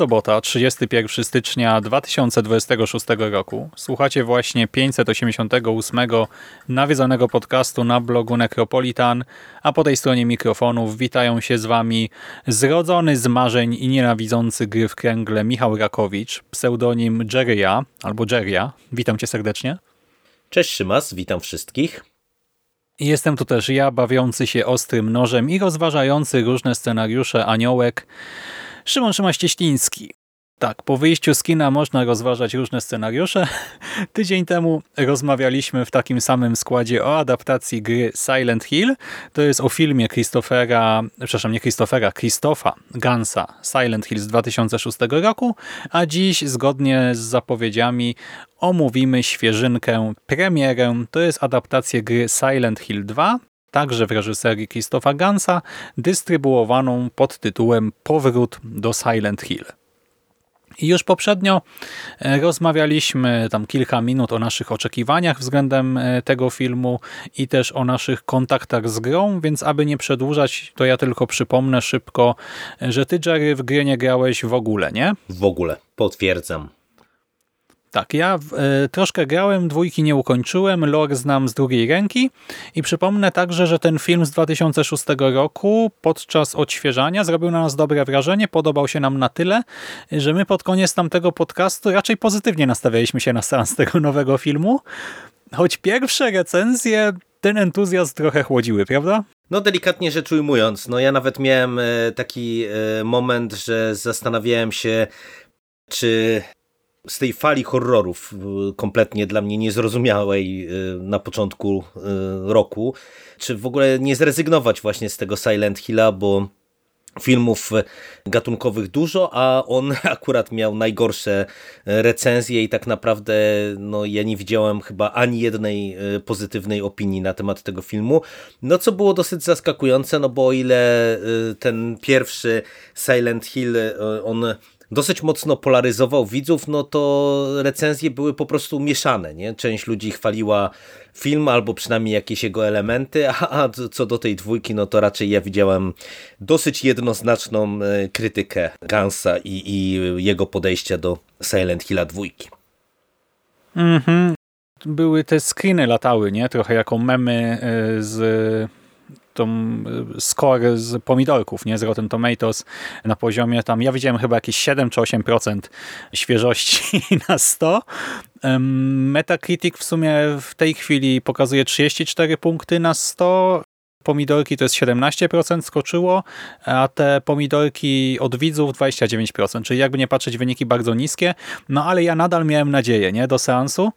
Sobota, 31 stycznia 2026 roku. Słuchacie właśnie 588 nawiedzonego podcastu na blogu Necropolitan, a po tej stronie mikrofonów witają się z wami zrodzony z marzeń i nienawidzący gry w kręgle Michał Rakowicz, pseudonim Jerry'a albo Jerry'a. Witam cię serdecznie. Cześć Szymas, witam wszystkich. Jestem tu też ja, bawiący się ostrym nożem i rozważający różne scenariusze aniołek, Szymon Szymaś-Cieśliński. Tak, po wyjściu z kina można rozważać różne scenariusze. Tydzień temu rozmawialiśmy w takim samym składzie o adaptacji gry Silent Hill. To jest o filmie Christophera, przepraszam, nie Christophera, Christopha Gansa Silent Hill z 2006 roku, a dziś zgodnie z zapowiedziami omówimy świeżynkę, premierę. To jest adaptacja gry Silent Hill 2, także w reżyserii Christopha Gansa, dystrybuowaną pod tytułem Powrót do Silent Hill. I już poprzednio e, rozmawialiśmy tam kilka minut o naszych oczekiwaniach względem e, tego filmu i też o naszych kontaktach z grą, więc aby nie przedłużać, to ja tylko przypomnę szybko, e, że ty Jerry w gry nie grałeś w ogóle, nie? W ogóle, potwierdzam. Tak, ja y, troszkę grałem, dwójki nie ukończyłem, lore znam z drugiej ręki i przypomnę także, że ten film z 2006 roku podczas odświeżania zrobił na nas dobre wrażenie, podobał się nam na tyle, że my pod koniec tamtego podcastu raczej pozytywnie nastawialiśmy się na seans tego nowego filmu, choć pierwsze recenzje ten entuzjazm trochę chłodziły, prawda? No delikatnie rzecz ujmując, no ja nawet miałem e, taki moment, że zastanawiałem się, czy z tej fali horrorów y, kompletnie dla mnie niezrozumiałej y, na początku y, roku, czy w ogóle nie zrezygnować właśnie z tego Silent Hilla, bo filmów gatunkowych dużo, a on akurat miał najgorsze recenzje i tak naprawdę no, ja nie widziałem chyba ani jednej pozytywnej opinii na temat tego filmu, no co było dosyć zaskakujące, no bo o ile ten pierwszy Silent Hill, on dosyć mocno polaryzował widzów, no to recenzje były po prostu mieszane. Nie? Część ludzi chwaliła film albo przynajmniej jakieś jego elementy, a, a co do tej dwójki, no to raczej ja widziałem dosyć jednoznaczną e, krytykę Gansa i, i jego podejścia do Silent Hilla dwójki. Mhm. Były te screeny latały, nie? Trochę jako memy e, z tą e, score z pomidorków, nie, z Rotten Tomatoes na poziomie tam, ja widziałem chyba jakieś 7 czy 8% świeżości na 100. Metacritic w sumie w tej chwili pokazuje 34 punkty na 100, pomidorki to jest 17% skoczyło, a te pomidorki od widzów 29%, czyli jakby nie patrzeć wyniki bardzo niskie, no ale ja nadal miałem nadzieję nie, do seansu.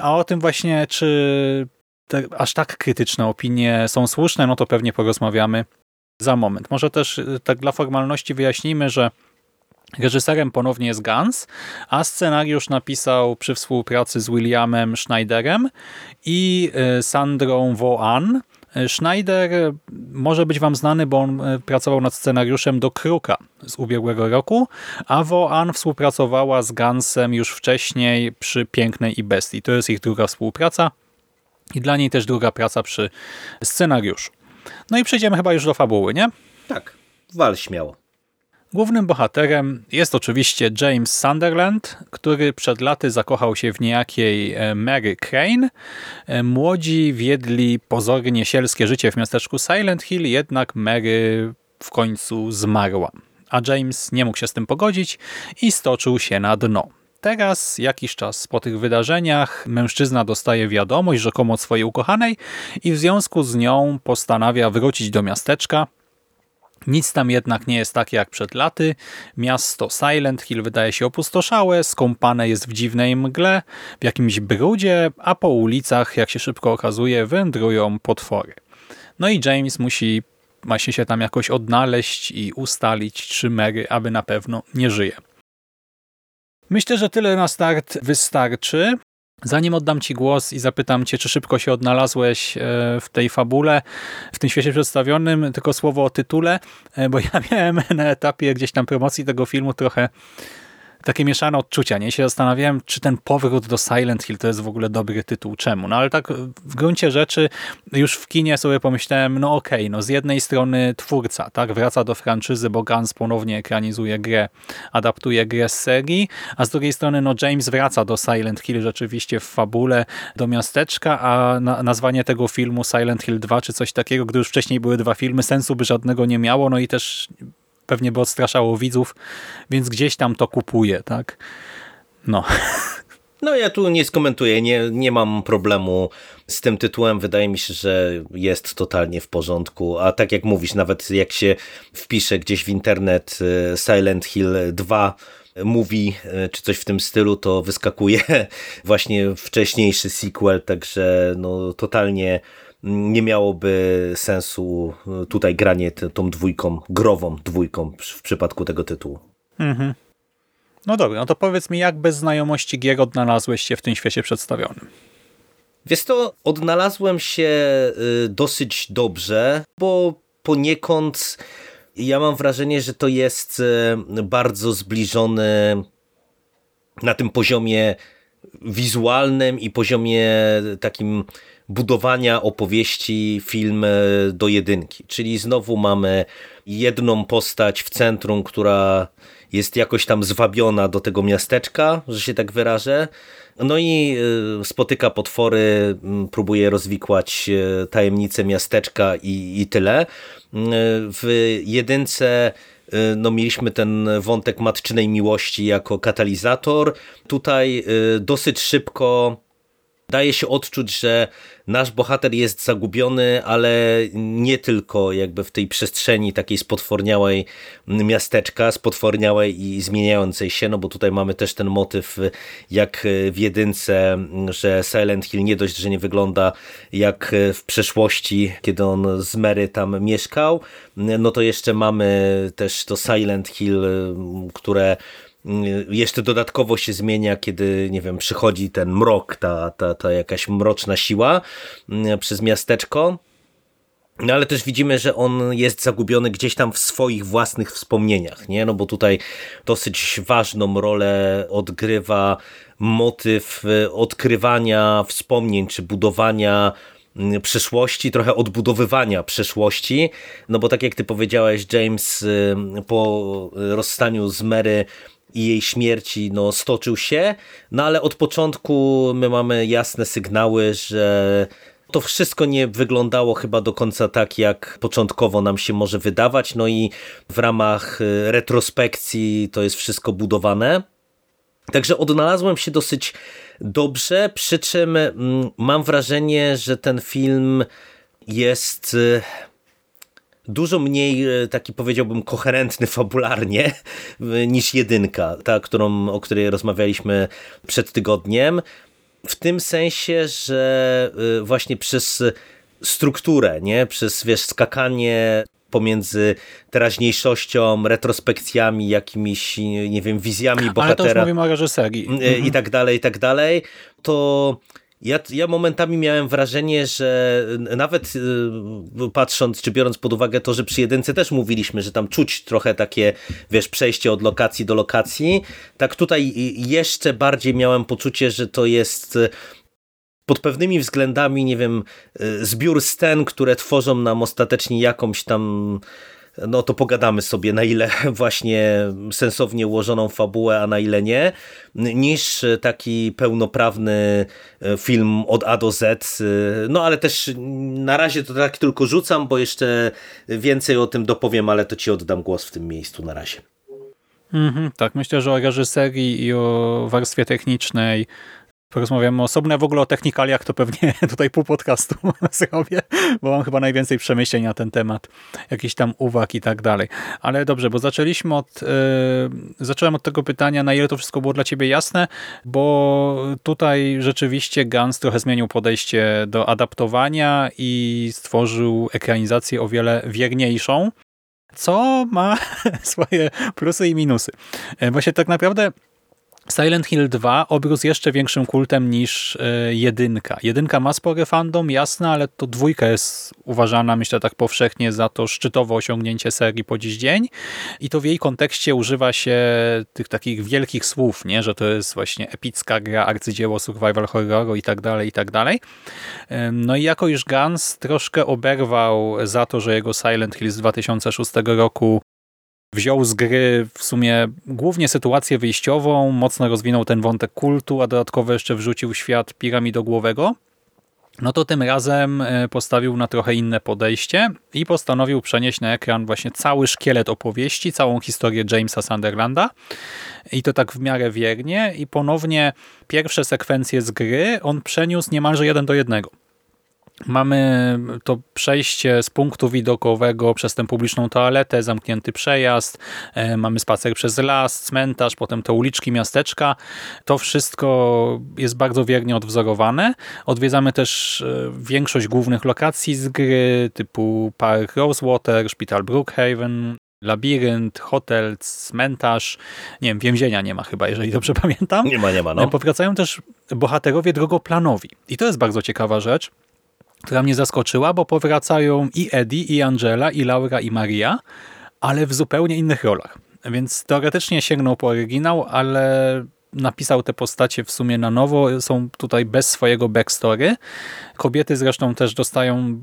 A o tym właśnie, czy te aż tak krytyczne opinie są słuszne, no to pewnie porozmawiamy za moment. Może też y, tak dla formalności wyjaśnijmy, że Reżyserem ponownie jest Gans, a scenariusz napisał przy współpracy z Williamem Schneiderem i y, Sandrą Woan. Schneider może być Wam znany, bo on y, pracował nad scenariuszem do Kruka z ubiegłego roku, a Woan współpracowała z Gansem już wcześniej przy Pięknej i Bestii. To jest ich druga współpraca i dla niej też druga praca przy scenariuszu. No i przejdziemy chyba już do fabuły, nie? Tak, wal śmiało. Głównym bohaterem jest oczywiście James Sunderland, który przed laty zakochał się w niejakiej e, Mary Crane. E, młodzi wiedli pozornie sielskie życie w miasteczku Silent Hill, jednak Mary w końcu zmarła. A James nie mógł się z tym pogodzić i stoczył się na dno. Teraz, jakiś czas po tych wydarzeniach, mężczyzna dostaje wiadomość rzekomo od swojej ukochanej i w związku z nią postanawia wrócić do miasteczka, Nic tam jednak nie jest takie jak przed laty. Miasto Silent Hill wydaje się opustoszałe, skąpane jest w dziwnej mgle, w jakimś brudzie, a po ulicach, jak się szybko okazuje, wędrują potwory. No i James musi właśnie się tam jakoś odnaleźć i ustalić, czy Mary aby na pewno nie żyje. Myślę, że tyle na start wystarczy. Zanim oddam Ci głos i zapytam Cię, czy szybko się odnalazłeś e, w tej fabule, w tym świecie przedstawionym, tylko słowo o tytule, e, bo ja miałem na etapie gdzieś tam promocji tego filmu trochę takie mieszane odczucia. Nie się zastanawiałem, czy ten powrót do Silent Hill to jest w ogóle dobry tytuł. Czemu? No ale tak w gruncie rzeczy już w kinie sobie pomyślałem, no okej, okay, no z jednej strony twórca, tak, wraca do franczyzy, bo Guns ponownie ekranizuje grę, adaptuje grę z serii, a z drugiej strony no James wraca do Silent Hill rzeczywiście w fabule do miasteczka, a na nazwanie tego filmu Silent Hill 2 czy coś takiego, gdy już wcześniej były dwa filmy, sensu by żadnego nie miało, no i też pewnie by odstraszało widzów, więc gdzieś tam to kupuje, tak? No. No ja tu nie skomentuję, nie, nie mam problemu z tym tytułem. Wydaje mi się, że jest totalnie w porządku. A tak jak mówisz, nawet jak się wpisze gdzieś w internet y, Silent Hill 2 mówi, y, czy coś w tym stylu, to wyskakuje właśnie wcześniejszy sequel, także no totalnie nie miałoby sensu e, tutaj granie tą dwójką, grową dwójką w przypadku tego tytułu. Mhm. No dobra, no to powiedz mi, jak bez znajomości gier odnalazłeś się w tym świecie przedstawionym? Wiesz to, odnalazłem się e, dosyć dobrze, bo poniekąd ja mam wrażenie, że to jest e, bardzo zbliżony na tym poziomie wizualnym i poziomie takim budowania opowieści film do jedynki. Czyli znowu mamy jedną postać w centrum, która jest jakoś tam zwabiona do tego miasteczka, że się tak wyrażę. No i y, spotyka potwory, próbuje rozwikłać y, tajemnice miasteczka i, i tyle. Y, w jedynce no mieliśmy ten wątek matczynej miłości jako katalizator. Tutaj dosyć szybko daje się odczuć, że nasz bohater jest zagubiony, ale nie tylko jakby w tej przestrzeni takiej spotworniałej miasteczka, spotworniałej i zmieniającej się, no bo tutaj mamy też ten motyw jak w jedynce, że Silent Hill nie dość, że nie wygląda jak w przeszłości, kiedy on z Mary tam mieszkał, no to jeszcze mamy też to Silent Hill, które jeszcze dodatkowo się zmienia, kiedy, nie wiem, przychodzi ten mrok, ta, ta, ta jakaś mroczna siła mm, przez miasteczko. No ale też widzimy, że on jest zagubiony gdzieś tam w swoich własnych wspomnieniach, nie? No bo tutaj dosyć ważną rolę odgrywa motyw y, odkrywania wspomnień, czy budowania przeszłości, trochę odbudowywania przeszłości, no bo tak jak ty powiedziałeś, James y, po rozstaniu z Mary i jej śmierci no, stoczył się, no ale od początku my mamy jasne sygnały, że to wszystko nie wyglądało chyba do końca tak, jak początkowo nam się może wydawać, no i w ramach y, retrospekcji to jest wszystko budowane. Także odnalazłem się dosyć dobrze, przy czym mm, mam wrażenie, że ten film jest y, dużo mniej e, taki powiedziałbym koherentny fabularnie niż jedynka, ta, którą, o której rozmawialiśmy przed tygodniem. W tym sensie, że e, właśnie przez strukturę, nie? przez wiesz, skakanie pomiędzy teraźniejszością, retrospekcjami, jakimiś, nie wiem, wizjami bohatera. Ale to już mówimy o reżyserii. I mhm. tak dalej, i tak dalej. To ja, ja momentami miałem wrażenie, że nawet y, patrząc, czy biorąc pod uwagę to, że przy jedynce też mówiliśmy, że tam czuć trochę takie, wiesz, przejście od lokacji do lokacji, tak tutaj jeszcze bardziej miałem poczucie, że to jest y, pod pewnymi względami, nie wiem, y, zbiór scen, które tworzą nam ostatecznie jakąś tam no to pogadamy sobie na ile właśnie sensownie ułożoną fabułę, a na ile nie, niż taki pełnoprawny e, film od A do Z. E, no ale też na razie to tak tylko rzucam, bo jeszcze więcej o tym dopowiem, ale to ci oddam głos w tym miejscu na razie. Mm -hmm, tak, myślę, że o reżyserii i o warstwie technicznej porozmawiamy osobno. W ogóle o technikaliach to pewnie tutaj pół podcastu zrobię, bo mam chyba najwięcej przemyśleń na ten temat, jakichś tam uwag i tak dalej. Ale dobrze, bo zaczęliśmy od, yy, zacząłem od tego pytania, na ile to wszystko było dla ciebie jasne, bo tutaj rzeczywiście Gans trochę zmienił podejście do adaptowania i stworzył ekranizację o wiele wierniejszą, co ma swoje plusy i minusy. E, Właśnie tak naprawdę Silent Hill 2 obrósł jeszcze większym kultem niż e, jedynka. Jedynka ma spory fandom, jasne, ale to dwójka jest uważana, myślę tak powszechnie, za to szczytowe osiągnięcie serii po dziś dzień. I to w jej kontekście używa się tych takich wielkich słów, nie? że to jest właśnie epicka gra, arcydzieło survival horroru i tak dalej, i tak dalej. No i jako iż Guns troszkę oberwał za to, że jego Silent Hill z 2006 roku wziął z gry w sumie głównie sytuację wyjściową, mocno rozwinął ten wątek kultu, a dodatkowo jeszcze wrzucił świat piramidogłowego, no to tym razem e, postawił na trochę inne podejście i postanowił przenieść na ekran właśnie cały szkielet opowieści, całą historię Jamesa Sunderlanda. I to tak w miarę wiernie. I ponownie pierwsze sekwencje z gry on przeniósł niemalże jeden do jednego. Mamy to przejście z punktu widokowego przez tę publiczną toaletę, zamknięty przejazd, e, mamy spacer przez las, cmentarz, potem te uliczki, miasteczka. To wszystko jest bardzo wiernie odwzorowane. Odwiedzamy też e, większość głównych lokacji z gry, typu Park Rosewater, Szpital Brookhaven, Labirynt, hotel, cmentarz, nie wiem, więzienia nie ma chyba, jeżeli dobrze pamiętam. Nie ma, nie ma, no. Powracają też bohaterowie drogoplanowi. I to jest bardzo ciekawa rzecz, która mnie zaskoczyła, bo powracają i Eddie, i Angela, i Laura, i Maria, ale w zupełnie innych rolach. Więc teoretycznie sięgnął po oryginał, ale napisał te postacie w sumie na nowo, są tutaj bez swojego backstory. Kobiety zresztą też dostają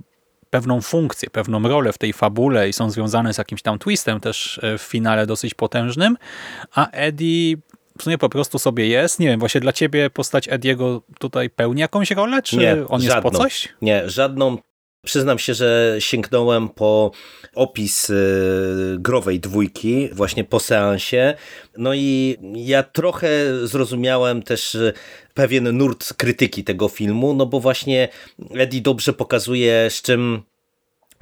pewną funkcję, pewną rolę w tej fabule i są związane z jakimś tam twistem też e, w finale dosyć potężnym, a Eddie w sumie po prostu sobie jest. Nie wiem, właśnie dla ciebie postać Ediego tutaj pełni jakąś rolę, czy Nie, on jest żadną. po coś? Nie, żadną. Przyznam się, że sięgnąłem po opis y, growej dwójki właśnie po seansie. No i ja trochę zrozumiałem też y, pewien nurt krytyki tego filmu, no bo właśnie Eddie dobrze pokazuje, z czym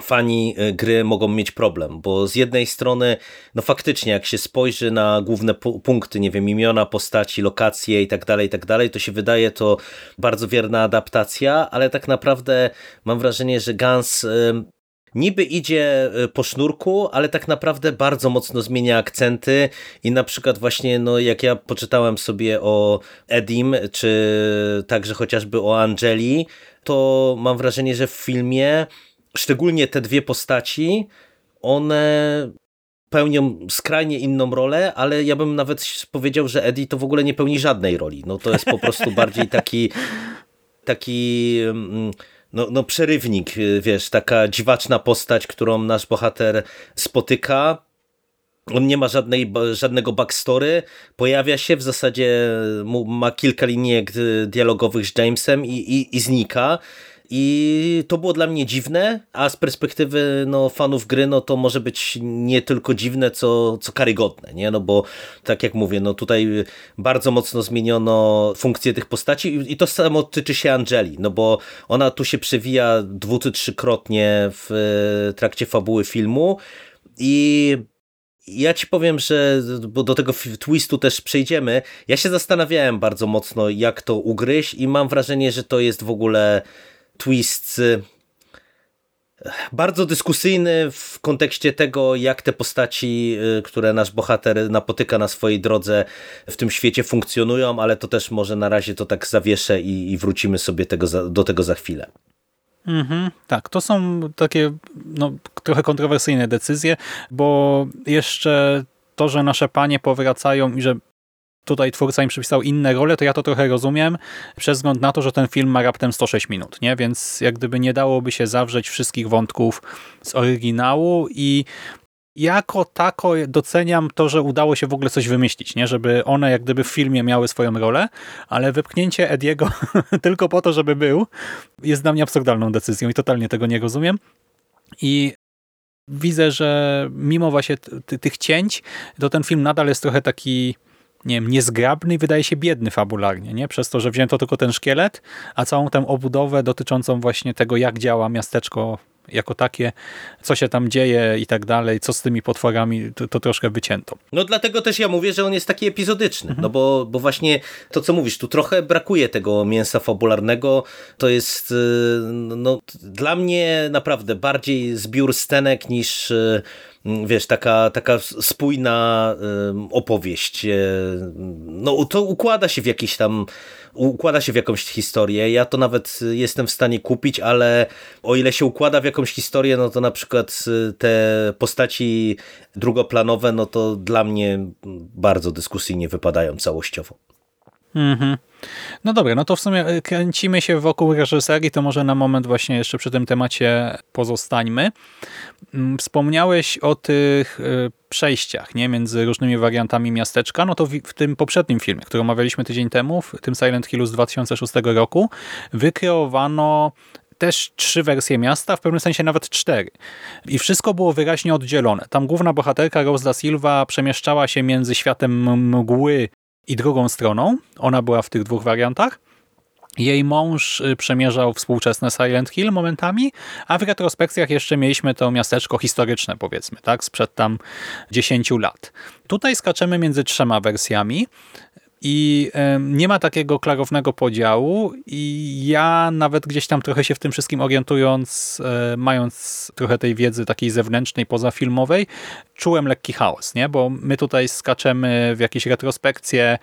fani y, gry mogą mieć problem, bo z jednej strony, no faktycznie, jak się spojrzy na główne pu- punkty, nie wiem, imiona postaci, lokacje i tak dalej, i tak dalej, to się wydaje to bardzo wierna adaptacja, ale tak naprawdę mam wrażenie, że Gans niby idzie y, po sznurku, ale tak naprawdę bardzo mocno zmienia akcenty i na przykład właśnie, no jak ja poczytałem sobie o Edim, czy także chociażby o Angeli, to mam wrażenie, że w filmie szczególnie te dwie postaci, one pełnią skrajnie inną rolę, ale ja bym nawet powiedział, że Eddie to w ogóle nie pełni żadnej roli. No to jest po prostu bardziej taki taki mm, no, no przerywnik, wiesz, taka dziwaczna postać, którą nasz bohater spotyka. On nie ma żadnej, żadnego backstory, pojawia się, w zasadzie ma kilka linijek y, dialogowych z Jamesem i, i, i znika. I to było dla mnie dziwne, a z perspektywy no, fanów gry, no to może być nie tylko dziwne, co, co karygodne, nie? No bo tak jak mówię, no tutaj bardzo mocno zmieniono funkcję tych postaci i- to samo tyczy się Angeli, no bo ona tu się przewija dwu czy trzykrotnie w e, trakcie fabuły filmu i ja ci powiem, że bo do tego twistu też przejdziemy. Ja się zastanawiałem bardzo mocno, jak to ugryźć, i mam wrażenie, że to jest w ogóle twist bardzo dyskusyjny w kontekście tego, jak te postaci, y, które nasz bohater napotyka na swojej drodze w tym świecie funkcjonują, ale to też może na razie to tak zawieszę i, i wrócimy sobie tego za, do tego za chwilę. Mhm, tak, to są takie no, trochę kontrowersyjne decyzje, bo jeszcze to, że nasze panie powracają i że tutaj twórca im przypisał inne role, to ja to trochę rozumiem, przez wzgląd na to, że ten film ma raptem 106 minut, nie? Więc jak gdyby nie dałoby się zawrzeć wszystkich wątków z oryginału i jako tako doceniam to, że udało się w ogóle coś wymyślić, nie? Żeby one jak gdyby w filmie miały swoją rolę, ale wypchnięcie Ediego tylko po to, żeby był, jest dla mnie absurdalną decyzją i totalnie tego nie rozumiem. I widzę, że mimo właśnie tych cięć, to ten film nadal jest trochę taki nie wiem, niezgrabny i wydaje się biedny fabularnie, nie? Przez to, że wzięto tylko ten szkielet, a całą tę obudowę dotyczącą właśnie tego, jak działa miasteczko jako takie, co się tam dzieje i tak dalej, co z tymi potworami, to, to troszkę wycięto. No dlatego też ja mówię, że on jest taki epizodyczny, mhm. no bo, bo właśnie to, co mówisz, tu trochę brakuje tego mięsa fabularnego, to jest y, no, dla mnie naprawdę bardziej zbiór scenek niż y, wiesz, taka, taka spójna opowieść. E, no to układa się w jakiś tam, układa się w jakąś historię. Ja to nawet jestem w stanie kupić, ale o ile się układa w jakąś historię, no to na przykład y, te postaci drugoplanowe, no to dla mnie bardzo dyskusyjnie wypadają całościowo. Mhm. No dobra, no to w sumie e, kręcimy się wokół reżyserii, to może na moment właśnie jeszcze przy tym temacie pozostańmy. Mm, wspomniałeś o tych e, przejściach nie między różnymi wariantami miasteczka, no to w, tym poprzednim filmie, który omawialiśmy tydzień temu, w tym Silent Hillu z 2006 roku, wykreowano też trzy wersje miasta, w pewnym sensie nawet cztery. I wszystko było wyraźnie oddzielone. Tam główna bohaterka Rose da Silva przemieszczała się między światem mgły i drugą stroną. Ona była w tych dwóch wariantach. Jej mąż y, przemierzał współczesne Silent Hill momentami, a w retrospekcjach jeszcze mieliśmy to miasteczko historyczne, powiedzmy, tak, sprzed tam 10 lat. Tutaj skaczemy między trzema wersjami i nie ma takiego klarownego podziału i ja nawet gdzieś tam trochę się w tym wszystkim orientując, e, mając trochę tej wiedzy takiej zewnętrznej, pozafilmowej, czułem lekki chaos, nie? bo my tutaj skaczemy w jakieś retrospekcje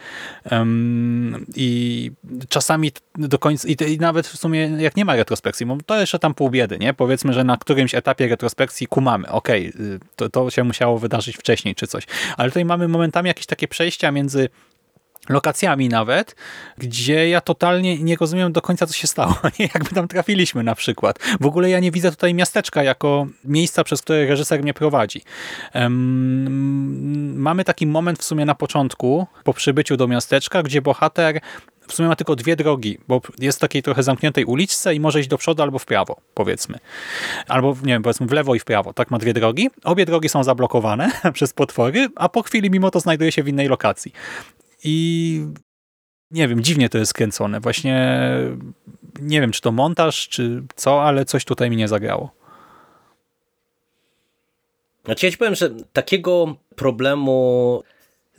um, i czasami do końca, i, i, nawet w sumie jak nie ma retrospekcji, bo to jeszcze tam pół biedy, nie? powiedzmy, że na którymś etapie retrospekcji kumamy, okej, okay, to, to się musiało wydarzyć wcześniej czy coś, ale tutaj mamy momentami jakieś takie przejścia między lokacjami nawet, gdzie ja totalnie nie rozumiem do końca, co się stało. Jakby tam trafiliśmy na przykład. W ogóle ja nie widzę tutaj miasteczka jako miejsca, przez które reżyser mnie prowadzi. Um, mamy taki moment w sumie na początku, po przybyciu do miasteczka, gdzie bohater w sumie ma tylko dwie drogi, bo jest w takiej trochę zamkniętej uliczce i może iść do przodu albo w prawo, powiedzmy. Albo, nie wiem, powiedzmy w lewo i w prawo. Tak ma dwie drogi. Obie drogi są zablokowane przez potwory, a po chwili mimo to znajduje się w innej lokacji i nie wiem, dziwnie to jest skręcone. Właśnie nie wiem, czy to montaż, czy co, ale coś tutaj mi nie zagrało. Znaczy ja ci powiem, że takiego problemu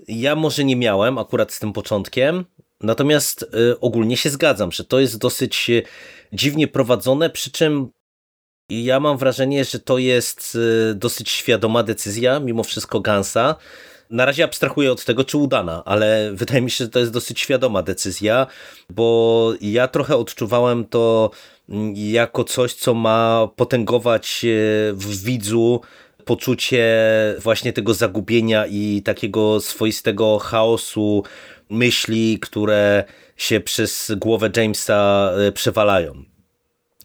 ja może nie miałem akurat z tym początkiem, natomiast y, ogólnie się zgadzam, że to jest dosyć y, dziwnie prowadzone, przy czym ja mam wrażenie, że to jest y, dosyć świadoma decyzja mimo wszystko Gansa, na razie abstrahuję od tego, czy udana, ale wydaje mi się, że to jest dosyć świadoma decyzja, bo ja trochę odczuwałem to mm, jako coś, co ma potęgować e, w widzu poczucie właśnie tego zagubienia i takiego swoistego chaosu myśli, które się przez głowę Jamesa e, przewalają.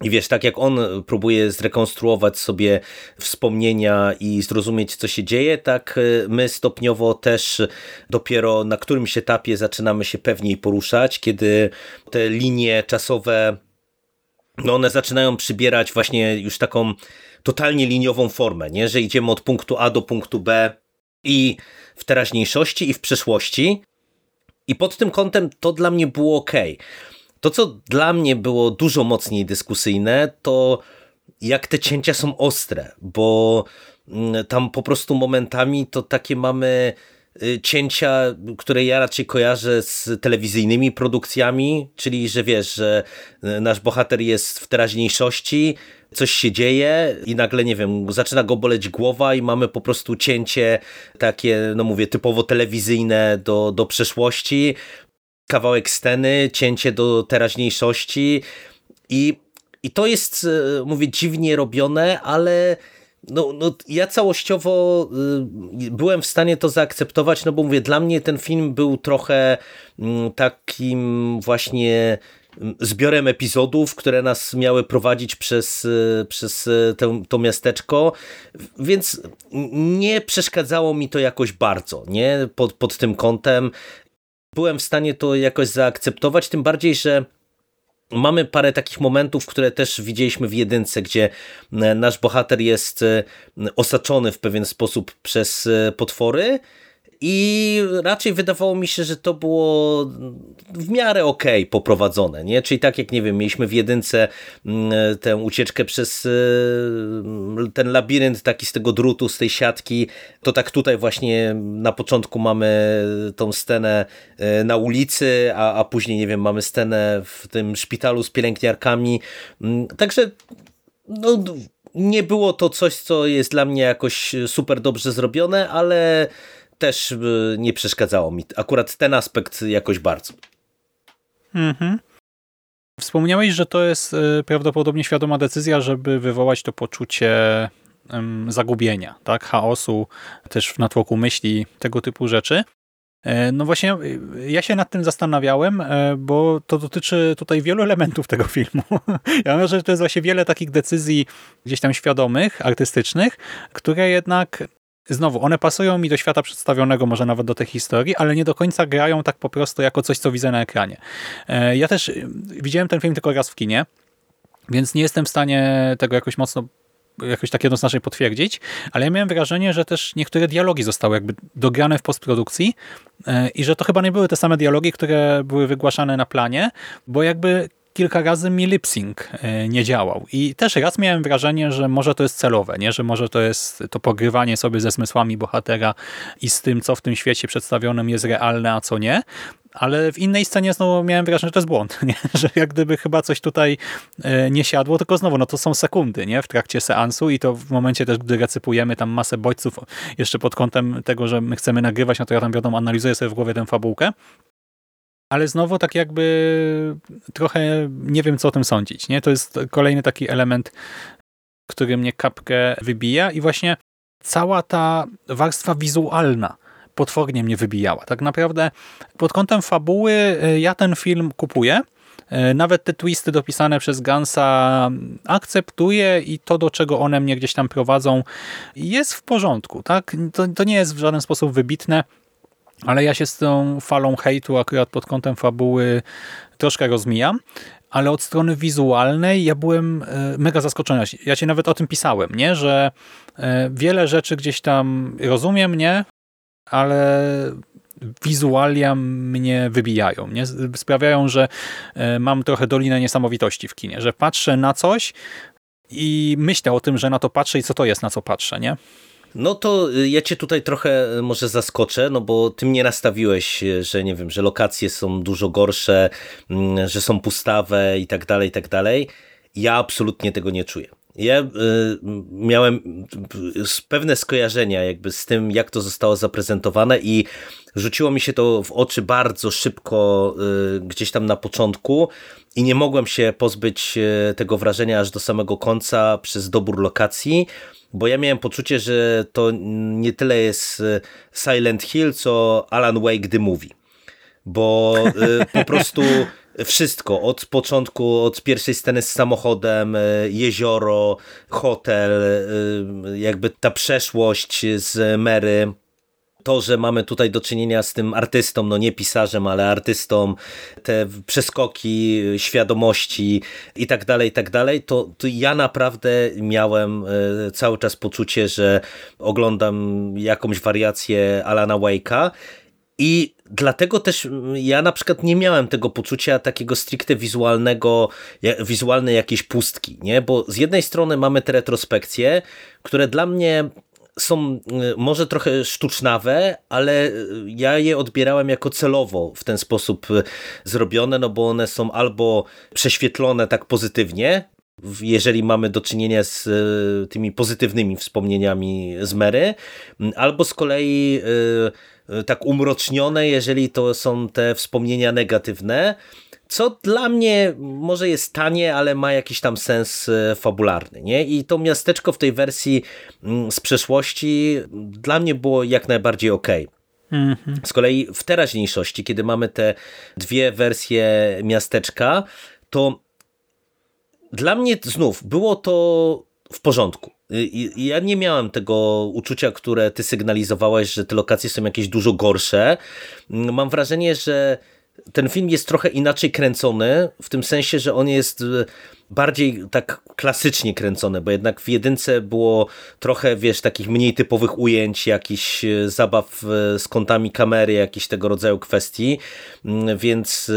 I wiesz, tak jak on próbuje zrekonstruować sobie wspomnienia i zrozumieć, co się dzieje, tak e, my stopniowo też dopiero na którymś etapie zaczynamy się pewniej poruszać, kiedy te linie czasowe, no one zaczynają przybierać właśnie już taką totalnie liniową formę, nie? że idziemy od punktu A do punktu B i w teraźniejszości i w przeszłości. I pod tym kątem to dla mnie było ok. To, co dla mnie było dużo mocniej dyskusyjne, to jak te cięcia są ostre, bo mm, tam po prostu momentami to takie mamy y, cięcia, które ja raczej kojarzę z telewizyjnymi produkcjami, czyli że wiesz, że y, nasz bohater jest w teraźniejszości, coś się dzieje i nagle, nie wiem, zaczyna go boleć głowa i mamy po prostu cięcie takie, no mówię, typowo telewizyjne do, do przeszłości, kawałek sceny, cięcie do teraźniejszości. I, i to jest, e, mówię, dziwnie robione, ale no, no, ja całościowo y, byłem w stanie to zaakceptować, no bo mówię, dla mnie ten film był trochę mm, takim właśnie mm, zbiorem epizodów, które nas miały prowadzić przez, y, przez y, to, to miasteczko, więc nie przeszkadzało mi to jakoś bardzo, nie, pod, pod tym kątem byłem w stanie to jakoś zaakceptować, tym bardziej, że Mamy parę takich momentów, które też widzieliśmy w jedynce, gdzie e, nasz bohater jest e, osaczony w pewien sposób przez e, potwory I raczej wydawało mi się, że to było w miarę okej okay poprowadzone, nie? Czyli tak jak, nie wiem, mieliśmy w jedynce mm, tę ucieczkę przez e, ten labirynt taki z tego drutu, z tej siatki, to tak tutaj właśnie na początku mamy tą scenę e, na ulicy, a, a później, nie wiem, mamy scenę w tym szpitalu z pielęgniarkami. Mm, także no, nie było to coś, co jest dla mnie jakoś super dobrze zrobione, ale też y, nie przeszkadzało mi akurat ten aspekt jakoś bardzo. Mhm. Wspomniałeś, że to jest y, prawdopodobnie świadoma decyzja, żeby wywołać to poczucie zagubienia, tak, chaosu, też w natłoku myśli, tego typu rzeczy. E, no właśnie, ja się nad tym zastanawiałem, e, bo to dotyczy tutaj wielu elementów tego filmu. Ja myślę, że to jest właśnie wiele takich decyzji gdzieś tam świadomych, artystycznych, które jednak Znowu, one pasują mi do świata przedstawionego, może nawet do tej historii, ale nie do końca grają tak po prostu jako coś, co widzę na ekranie. E, ja też y, widziałem ten film tylko raz w kinie, więc nie jestem w stanie tego jakoś mocno jakoś tak jednoznacznie potwierdzić, ale ja miałem wrażenie, że też niektóre dialogi zostały jakby dograne w postprodukcji e, i że to chyba nie były te same dialogi, które były wygłaszane na planie, bo jakby kilka razy mi lip-sync e, nie działał. I też raz miałem wrażenie, że może to jest celowe, nie? że może to jest to pogrywanie sobie ze zmysłami bohatera i z tym, co w tym świecie przedstawionym jest realne, a co nie. Ale w innej scenie znowu miałem wrażenie, że to jest błąd, nie? że jak gdyby chyba coś tutaj e, nie siadło, tylko znowu, no to są sekundy nie? w trakcie seansu i to w momencie też, gdy recypujemy tam masę bodźców, jeszcze pod kątem tego, że my chcemy nagrywać, no to ja tam wiadomo, analizuję sobie w głowie tę fabułkę, ale znowu tak jakby trochę nie wiem, co o tym sądzić. Nie? To jest kolejny taki element, który mnie kapkę wybija i właśnie cała ta warstwa wizualna potwornie mnie wybijała. Tak naprawdę pod kątem fabuły y, ja ten film kupuję. Y, nawet te twisty dopisane przez Gansa akceptuję i to, do czego one mnie gdzieś tam prowadzą, jest w porządku. Tak? To, to nie jest w żaden sposób wybitne. Ale ja się z tą falą hejtu akurat pod kątem fabuły troszkę rozmijam, ale od strony wizualnej ja byłem e, mega zaskoczony. Ja się nawet o tym pisałem, nie? że e, wiele rzeczy gdzieś tam rozumiem, nie? ale wizualia mnie wybijają. Nie? Sprawiają, że e, mam trochę dolinę niesamowitości w kinie, że patrzę na coś i myślę o tym, że na to patrzę i co to jest, na co patrzę. nie? No to y, ja cię tutaj trochę y, może zaskoczę, no bo ty mnie nastawiłeś, y, że nie wiem, że lokacje są dużo gorsze, mm, że są pustawe i tak dalej, i tak dalej. Ja absolutnie tego nie czuję. Ja miałem pewne skojarzenia jakby z tym, jak to zostało zaprezentowane i rzuciło mi się to w oczy bardzo szybko gdzieś tam na początku i nie mogłem się pozbyć tego wrażenia aż do samego końca przez dobór lokacji bo ja miałem poczucie, że to nie tyle jest e, Silent Hill, co Alan Wake The Movie. Bo e, po prostu wszystko, od początku, od pierwszej sceny z samochodem, e, jezioro, hotel, jakby ta przeszłość z Mary, to, że mamy tutaj do czynienia z tym artystą, no nie pisarzem, ale artystą, te przeskoki świadomości i tak dalej, i tak dalej, to, to ja naprawdę miałem e, cały czas poczucie, że oglądam jakąś wariację Alana Wake'a i dlatego też ja na przykład nie miałem tego poczucia takiego stricte wizualnego, wizualnej jakiejś pustki, nie? Bo z jednej strony mamy te retrospekcje, które dla mnie są y, może trochę sztucznawe, ale y, ja je odbierałem jako celowo w ten sposób y, zrobione, no bo one są albo prześwietlone tak pozytywnie, jeżeli mamy do czynienia z tymi pozytywnymi wspomnieniami z Mary, albo z kolei tak umrocznione, jeżeli to są te wspomnienia negatywne, co dla mnie może jest tanie, ale ma jakiś tam sens e, fabularny. Nie? I to miasteczko w tej wersji mm, z przeszłości dla mnie było jak najbardziej ok. Z kolei w teraźniejszości, kiedy mamy te dwie wersje miasteczka, to dla mnie znów było to w porządku. I ja nie miałem tego uczucia, które ty sygnalizowałeś, że te lokacje są jakieś dużo gorsze. Mam wrażenie, że ten film jest trochę inaczej kręcony, w tym sensie, że on jest bardziej tak klasycznie kręcone, bo jednak w jedynce było trochę, wiesz, takich mniej typowych ujęć, jakichś e, zabaw e, z kątami kamery, jakichś tego rodzaju kwestii, mm, więc e,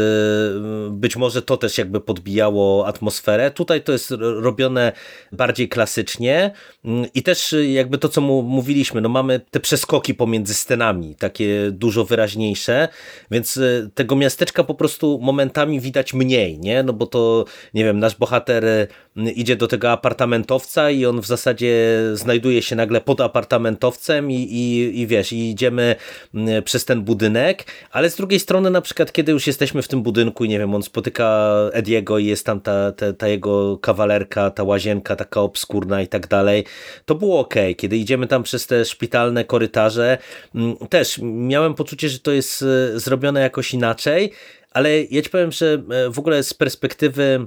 być może to też jakby podbijało atmosferę. Tutaj to jest robione bardziej klasycznie mm, i też jakby to, co mówiliśmy, no mamy te przeskoki pomiędzy scenami, takie dużo wyraźniejsze, więc tego miasteczka po prostu momentami widać mniej, nie? No bo to, nie wiem, nasz bohater idzie do tego apartamentowca i on w zasadzie znajduje się nagle pod apartamentowcem i, i, i wiesz, i idziemy mm, przez ten budynek, ale z drugiej strony na przykład kiedy już jesteśmy w tym budynku i nie wiem, on spotyka Ediego i jest tam ta, ta, ta jego kawalerka, ta łazienka taka obskurna i tak dalej, to było ok. Kiedy idziemy tam przez te szpitalne korytarze, mm, też miałem poczucie, że to jest e, zrobione jakoś inaczej, ale ja ci powiem, że w ogóle z perspektywy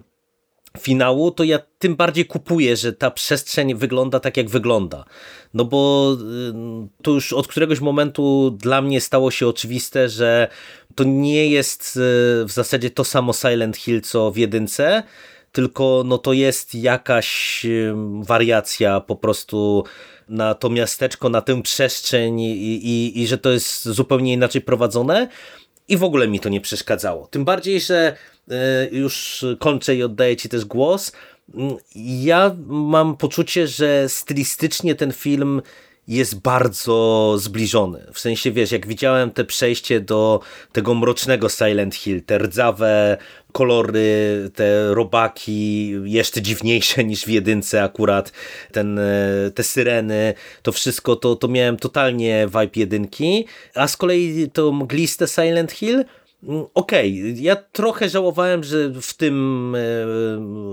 finału, to ja tym bardziej kupuję, że ta przestrzeń wygląda tak, jak wygląda. No bo y, to już od któregoś momentu dla mnie stało się oczywiste, że to nie jest y, w zasadzie to samo Silent Hill, co w jedynce, tylko no to jest jakaś wariacja po prostu na to miasteczko, na tę przestrzeń i, i, i że to jest zupełnie inaczej prowadzone i w ogóle mi to nie przeszkadzało. Tym bardziej, że E, już kończę i oddaję Ci też głos. Mm, ja mam poczucie, że stylistycznie ten film jest bardzo zbliżony. W sensie, wiesz, jak widziałem te przejście do tego mrocznego Silent Hill, te rdzawe kolory, te robaki, jeszcze dziwniejsze niż w jedynce akurat, ten, e, te syreny, to wszystko, to, to miałem totalnie vibe jedynki, a z kolei to mgliste Silent Hill okej, okay. ja trochę żałowałem, że w tym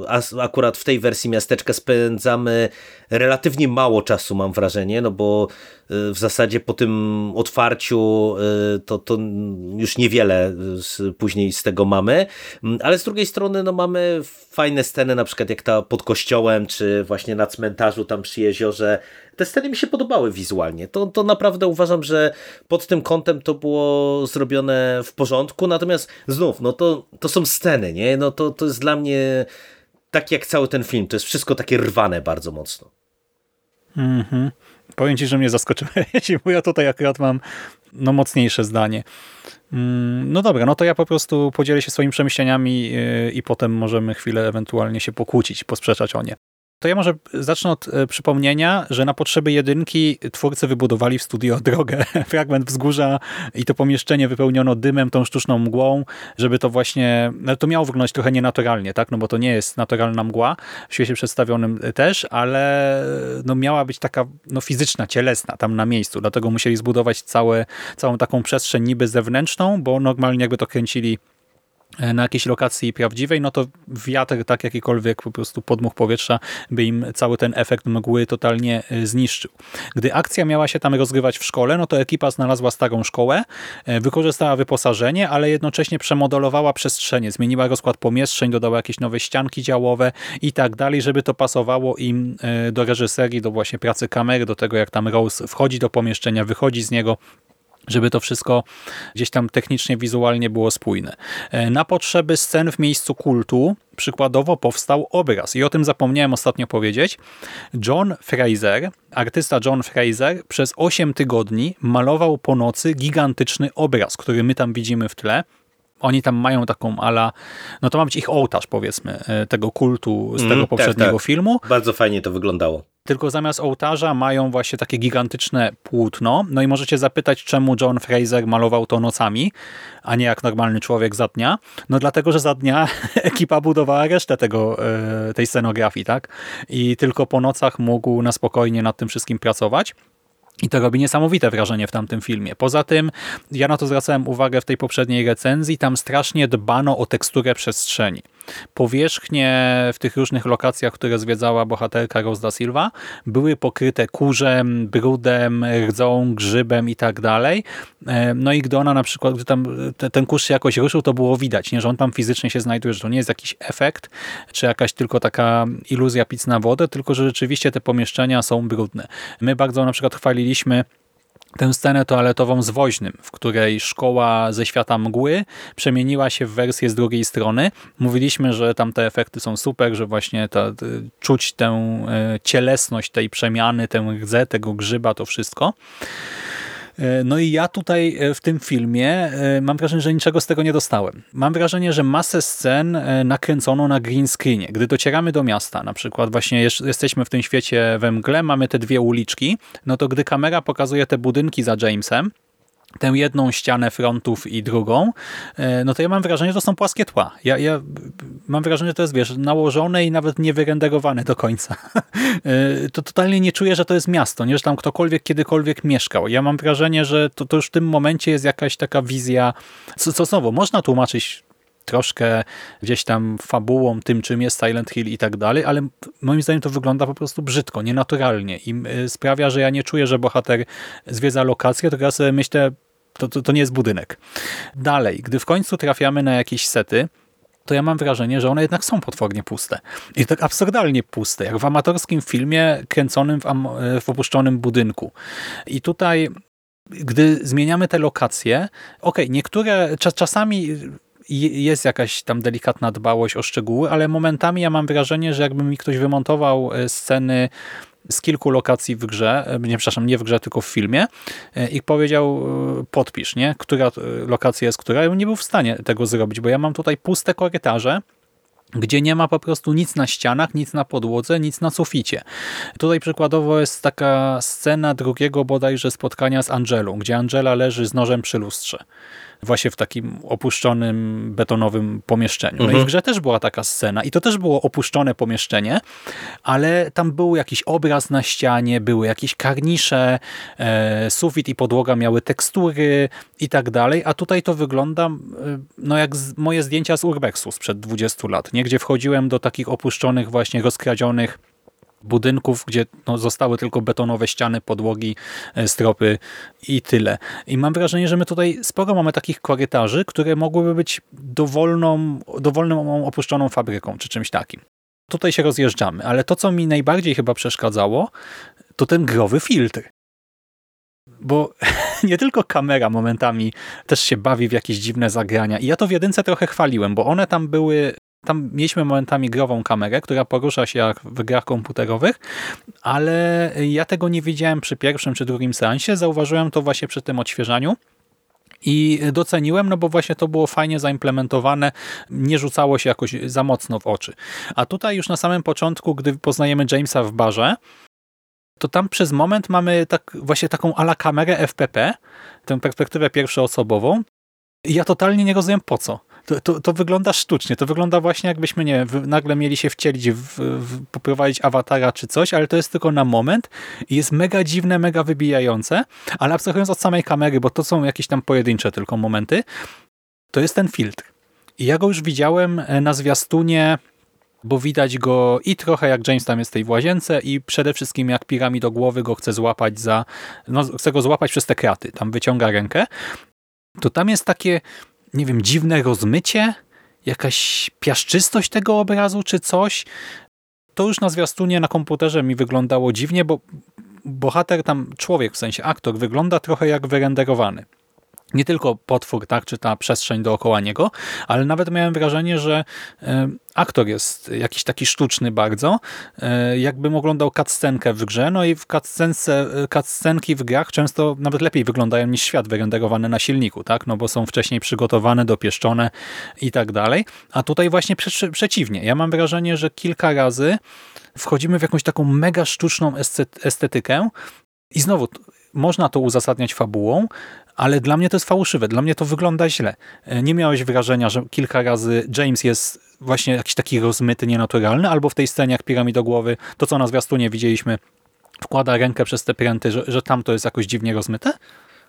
e, akurat w tej wersji miasteczka spędzamy relatywnie mało czasu, mam wrażenie, no bo e, w zasadzie po tym otwarciu e, to, to już niewiele później z tego mamy, mm, ale z drugiej strony no mamy fajne sceny, na przykład jak ta pod kościołem, czy właśnie na cmentarzu tam przy jeziorze, te sceny mi się podobały wizualnie. To, to naprawdę uważam, że pod tym kątem to było zrobione w porządku, natomiast znów, no to, to są sceny, nie? No to, to jest dla mnie tak jak cały ten film, to jest wszystko takie rwane bardzo mocno. Mhm. Powiem Ci, że mnie zaskoczyłeś, bo ja tutaj akurat mam no, mocniejsze zdanie. Mm, no dobra, no to ja po prostu podzielę się swoimi przemyśleniami y, i potem możemy chwilę ewentualnie się pokłócić, posprzeczać o nie. To ja może zacznę od e, przypomnienia, że na potrzeby jedynki twórcy wybudowali w studio drogę, fragment wzgórza i to pomieszczenie wypełniono dymem, tą sztuczną mgłą, żeby to właśnie, no to miało wyglądać trochę nienaturalnie, tak, no bo to nie jest naturalna mgła w świecie przedstawionym też, ale no miała być taka no fizyczna, cielesna tam na miejscu, dlatego musieli zbudować całe, całą taką przestrzeń niby zewnętrzną, bo normalnie jakby to kręcili E, na jakiejś lokacji prawdziwej, no to wiatr, tak jakikolwiek po prostu podmuch powietrza by im cały ten efekt mgły totalnie e, zniszczył. Gdy akcja miała się tam rozgrywać w szkole, no to ekipa znalazła starą szkołę, e, wykorzystała wyposażenie, ale jednocześnie przemodelowała przestrzenie, zmieniła rozkład pomieszczeń, dodała jakieś nowe ścianki działowe i tak dalej, żeby to pasowało im do reżyserii, do właśnie pracy kamery, do tego jak tam Rose wchodzi do pomieszczenia, wychodzi z niego, żeby to wszystko gdzieś tam technicznie, wizualnie było spójne. E, na potrzeby scen w miejscu kultu przykładowo powstał obraz i o tym zapomniałem ostatnio powiedzieć. John Fraser, artysta John Fraser przez 8 tygodni malował po nocy gigantyczny obraz, który my tam widzimy w tle. Oni tam mają taką ala, no to ma być ich ołtarz powiedzmy, e, tego kultu z tego mm, poprzedniego tak, tak. filmu. Bardzo fajnie to wyglądało tylko zamiast ołtarza mają właśnie takie gigantyczne płótno. No i możecie zapytać, czemu John Fraser malował to nocami, a nie jak normalny człowiek za dnia. No dlatego, że za dnia ekipa budowała resztę tego, e, tej scenografii, tak? I tylko po nocach mógł na spokojnie nad tym wszystkim pracować. I to robi niesamowite wrażenie w tamtym filmie. Poza tym, ja na to zwracałem uwagę w tej poprzedniej recenzji, tam strasznie dbano o teksturę przestrzeni. Powierzchnie w tych różnych lokacjach, które zwiedzała bohaterka Rose da Silva, były pokryte kurzem, brudem, rdzą, grzybem i tak dalej. E, no i gdy ona na przykład, gdy tam ten kurz się jakoś ruszył, to było widać, nie? że on tam fizycznie się znajduje, że to nie jest jakiś efekt, czy jakaś tylko taka iluzja pic na wodę, tylko że rzeczywiście te pomieszczenia są brudne. My bardzo na przykład chwaliliśmy tę scenę toaletową z Woźnym, w której szkoła ze świata mgły przemieniła się w wersję z drugiej strony. Mówiliśmy, że tam te efekty są super, że właśnie ta, czuć tę e, cielesność tej przemiany, tę rdzę, tego grzyba, to wszystko. E, no i ja tutaj e, w tym filmie e, mam wrażenie, że niczego z tego nie dostałem. Mam wrażenie, że masę scen nakręcono na green screenie. Gdy docieramy do miasta, na przykład właśnie jesteśmy w tym świecie we mgle, mamy te dwie uliczki, no to gdy kamera pokazuje te budynki za Jamesem, tę jedną ścianę frontów i drugą, e, no to ja mam wrażenie, że to są płaskie tła. Ja, ja mam wrażenie, że to jest, wiesz, nałożone i nawet nie wyrenderowane do końca. E, to totalnie nie czuję, że to jest miasto, nie, że tam ktokolwiek kiedykolwiek mieszkał. Ja mam wrażenie, że to, to już w tym momencie jest jakaś taka wizja, co, co znowu, można tłumaczyć troszkę gdzieś tam fabułą, tym czym jest Silent Hill i tak dalej, ale moim zdaniem to wygląda po prostu brzydko, nienaturalnie i y, sprawia, że ja nie czuję, że bohater zwiedza lokację, tylko ja sobie myślę, to, to, to nie jest budynek. Dalej, gdy w końcu trafiamy na jakieś sety, to ja mam wrażenie, że one jednak są potwornie puste. I tak absurdalnie puste, jak w amatorskim filmie kręconym w, w opuszczonym budynku. I tutaj, gdy zmieniamy te lokacje, okej, okay, niektóre, czasami jest jakaś tam delikatna dbałość o szczegóły, ale momentami ja mam wrażenie, że jakby mi ktoś wymontował e, sceny z kilku lokacji w grze, e, nie przepraszam, nie w grze, tylko w filmie e, i powiedział podpisz, nie? która lokacja jest która. Ja bym nie był w stanie tego zrobić, bo ja mam tutaj puste korytarze, gdzie nie ma po prostu nic na ścianach, nic na podłodze, nic na suficie. Tutaj przykładowo jest taka scena drugiego bodajże spotkania z Angelą, gdzie Angela leży z nożem przy lustrze właśnie w takim opuszczonym betonowym pomieszczeniu. No mhm. i w grze też była taka scena i to też było opuszczone pomieszczenie, ale tam był jakiś obraz na ścianie, były jakieś karnisze, e, sufit i podłoga miały tekstury i tak dalej, a tutaj to wygląda e, no jak z, moje zdjęcia z Urbexu sprzed 20 lat, nie? gdzie wchodziłem do takich opuszczonych, właśnie rozkradzionych budynków, gdzie no, zostały tylko betonowe ściany, podłogi, e, stropy i tyle. I mam wrażenie, że my tutaj sporo mamy takich korytarzy, które mogłyby być dowolną, dowolną opuszczoną fabryką, czy czymś takim. Tutaj się rozjeżdżamy, ale to, co mi najbardziej chyba przeszkadzało, to ten growy filtr. Bo nie tylko kamera momentami też się bawi w jakieś dziwne zagrania. I ja to w jedynce trochę chwaliłem, bo one tam były tam mieliśmy momentami grową kamerę, która porusza się jak w grach komputerowych, ale ja tego nie widziałem przy pierwszym czy drugim seansie. Zauważyłem to właśnie przy tym odświeżaniu. I doceniłem, no bo właśnie to było fajnie zaimplementowane, nie rzucało się jakoś za mocno w oczy. A tutaj już na samym początku, gdy poznajemy Jamesa w barze, to tam przez moment mamy tak właśnie taką ala kamerę FPP, tę perspektywę pierwszoosobową. I ja totalnie nie rozumiem po co to, to, to, wygląda sztucznie. To wygląda właśnie jakbyśmy, nie wiem, nagle mieli się wcielić, w, w, poprowadzić awatara czy coś, ale to jest tylko na moment i jest mega dziwne, mega wybijające, ale abstrahując od samej kamery, bo to są jakieś tam pojedyncze tylko momenty, to jest ten filtr. I ja go już widziałem e, na zwiastunie bo widać go i trochę jak James tam jest w tej łazience i przede wszystkim jak piramid do głowy go chce złapać za, no chce go złapać przez te kraty, tam wyciąga rękę, to tam jest takie nie wiem, dziwne rozmycie, jakaś piaszczystość tego obrazu czy coś. To już na zwiastunie na komputerze mi wyglądało dziwnie, bo bohater tam, człowiek w sensie aktor, wygląda trochę jak wyrenderowany nie tylko potwór, tak, czy ta przestrzeń dookoła niego, ale nawet miałem wrażenie, że e, aktor jest jakiś taki sztuczny bardzo, e, jakbym oglądał cutscenkę w grze, no i w cutscence, cutscenki w grach często nawet lepiej wyglądają niż świat wyrenderowany na silniku, tak, no bo są wcześniej przygotowane, dopieszczone i tak dalej, a tutaj właśnie przeciwnie. Ja mam wrażenie, że kilka razy wchodzimy w jakąś taką mega sztuczną estetykę i znowu można to uzasadniać fabułą, ale dla mnie to jest fałszywe, dla mnie to wygląda źle. E, nie miałeś wrażenia, że kilka razy James jest właśnie jakiś taki rozmyty, nienaturalny, albo w tej scenie jak piramidogłowy, to co na zwiastunie widzieliśmy, wkłada rękę przez te pręty, że, że tam to jest jakoś dziwnie rozmyte?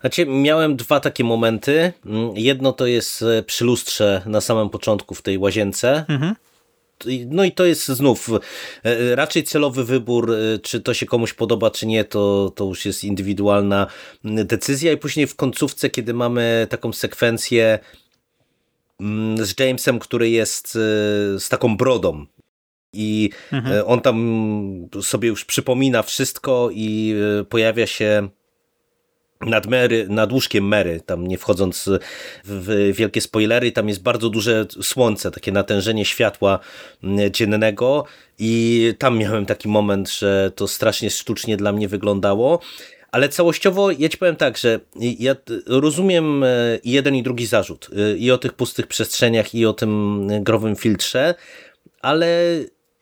Znaczy, miałem dwa takie momenty. Mm, jedno to jest e, przy lustrze na samym początku w tej łazience. Mhm. No i to jest znów e, e, raczej celowy wybór, e, czy to się komuś podoba, czy nie, to, to już jest indywidualna decyzja. I później w końcówce, kiedy mamy taką sekwencję z Jamesem, który jest z taką brodą. I mhm. on tam sobie już przypomina wszystko i pojawia się nad, Mary, nad łóżkiem Mary, tam nie wchodząc w, wielkie spoilery, tam jest bardzo duże słońce, takie natężenie światła mm, dziennego i tam miałem taki moment, że to strasznie sztucznie dla mnie wyglądało. Ale całościowo ja ci powiem tak, że ja rozumiem e, jeden i drugi zarzut e, i o tych pustych przestrzeniach i o tym growym filtrze, ale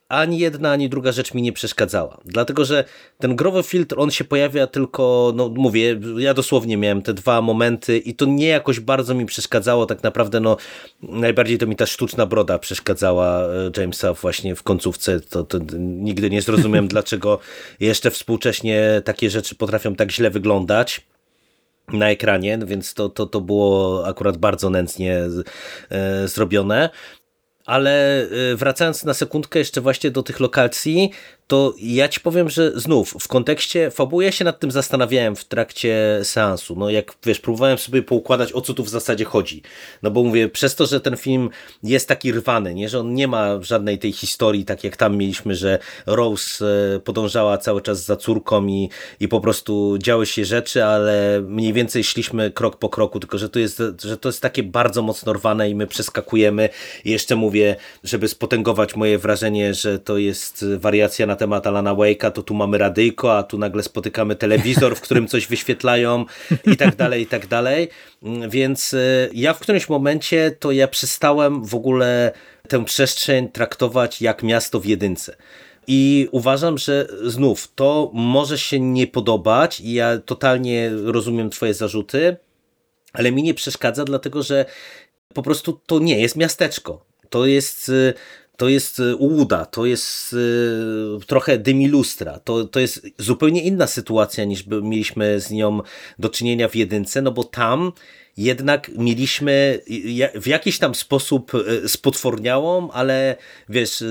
ani jedna, ani druga rzecz mi nie przeszkadzała. Dlatego, że ten growy filtr, on się pojawia tylko, no mówię, ja dosłownie miałem te dwa momenty i to nie jakoś bardzo mi przeszkadzało, tak naprawdę no najbardziej to mi ta sztuczna broda przeszkadzała e, Jamesa właśnie w końcówce, to, to nigdy nie zrozumiem, dlaczego jeszcze współcześnie takie rzeczy potrafią tak źle wyglądać na ekranie, więc to, to, to było akurat bardzo nędznie e, zrobione. Ale y, wracając na sekundkę jeszcze właśnie do tych lokacji, to ja ci powiem, że znów w kontekście fabuły ja się nad tym zastanawiałem w trakcie seansu. No jak wiesz, próbowałem sobie poukładać o co tu w zasadzie chodzi. No bo mówię, przez to, że ten film jest taki rwany, nie, że on nie ma żadnej tej historii, tak jak tam mieliśmy, że Rose e, podążała cały czas za córką i, i po prostu działy się rzeczy, ale mniej więcej szliśmy krok po kroku, tylko że to jest, że to jest takie bardzo mocno rwane i my przeskakujemy i jeszcze mówię, żeby spotęgować moje wrażenie, że to jest wariacja na temat Alana Wake'a, to tu mamy radyjko, a tu nagle spotykamy telewizor, w którym coś wyświetlają i tak dalej, i tak dalej. Więc y, ja w którymś momencie to ja przestałem w ogóle tę przestrzeń traktować jak miasto w jedynce. I uważam, że znów to może się nie podobać i ja totalnie rozumiem twoje zarzuty, ale mi nie przeszkadza, dlatego że po prostu to nie jest miasteczko. To jest y, to jest y, ułuda, to jest y, trochę dymilustra, to, to jest zupełnie inna sytuacja niż mieliśmy z nią do czynienia w jedynce, no bo tam jednak mieliśmy w jakiś tam sposób e, spotworniałą, ale wiesz, e,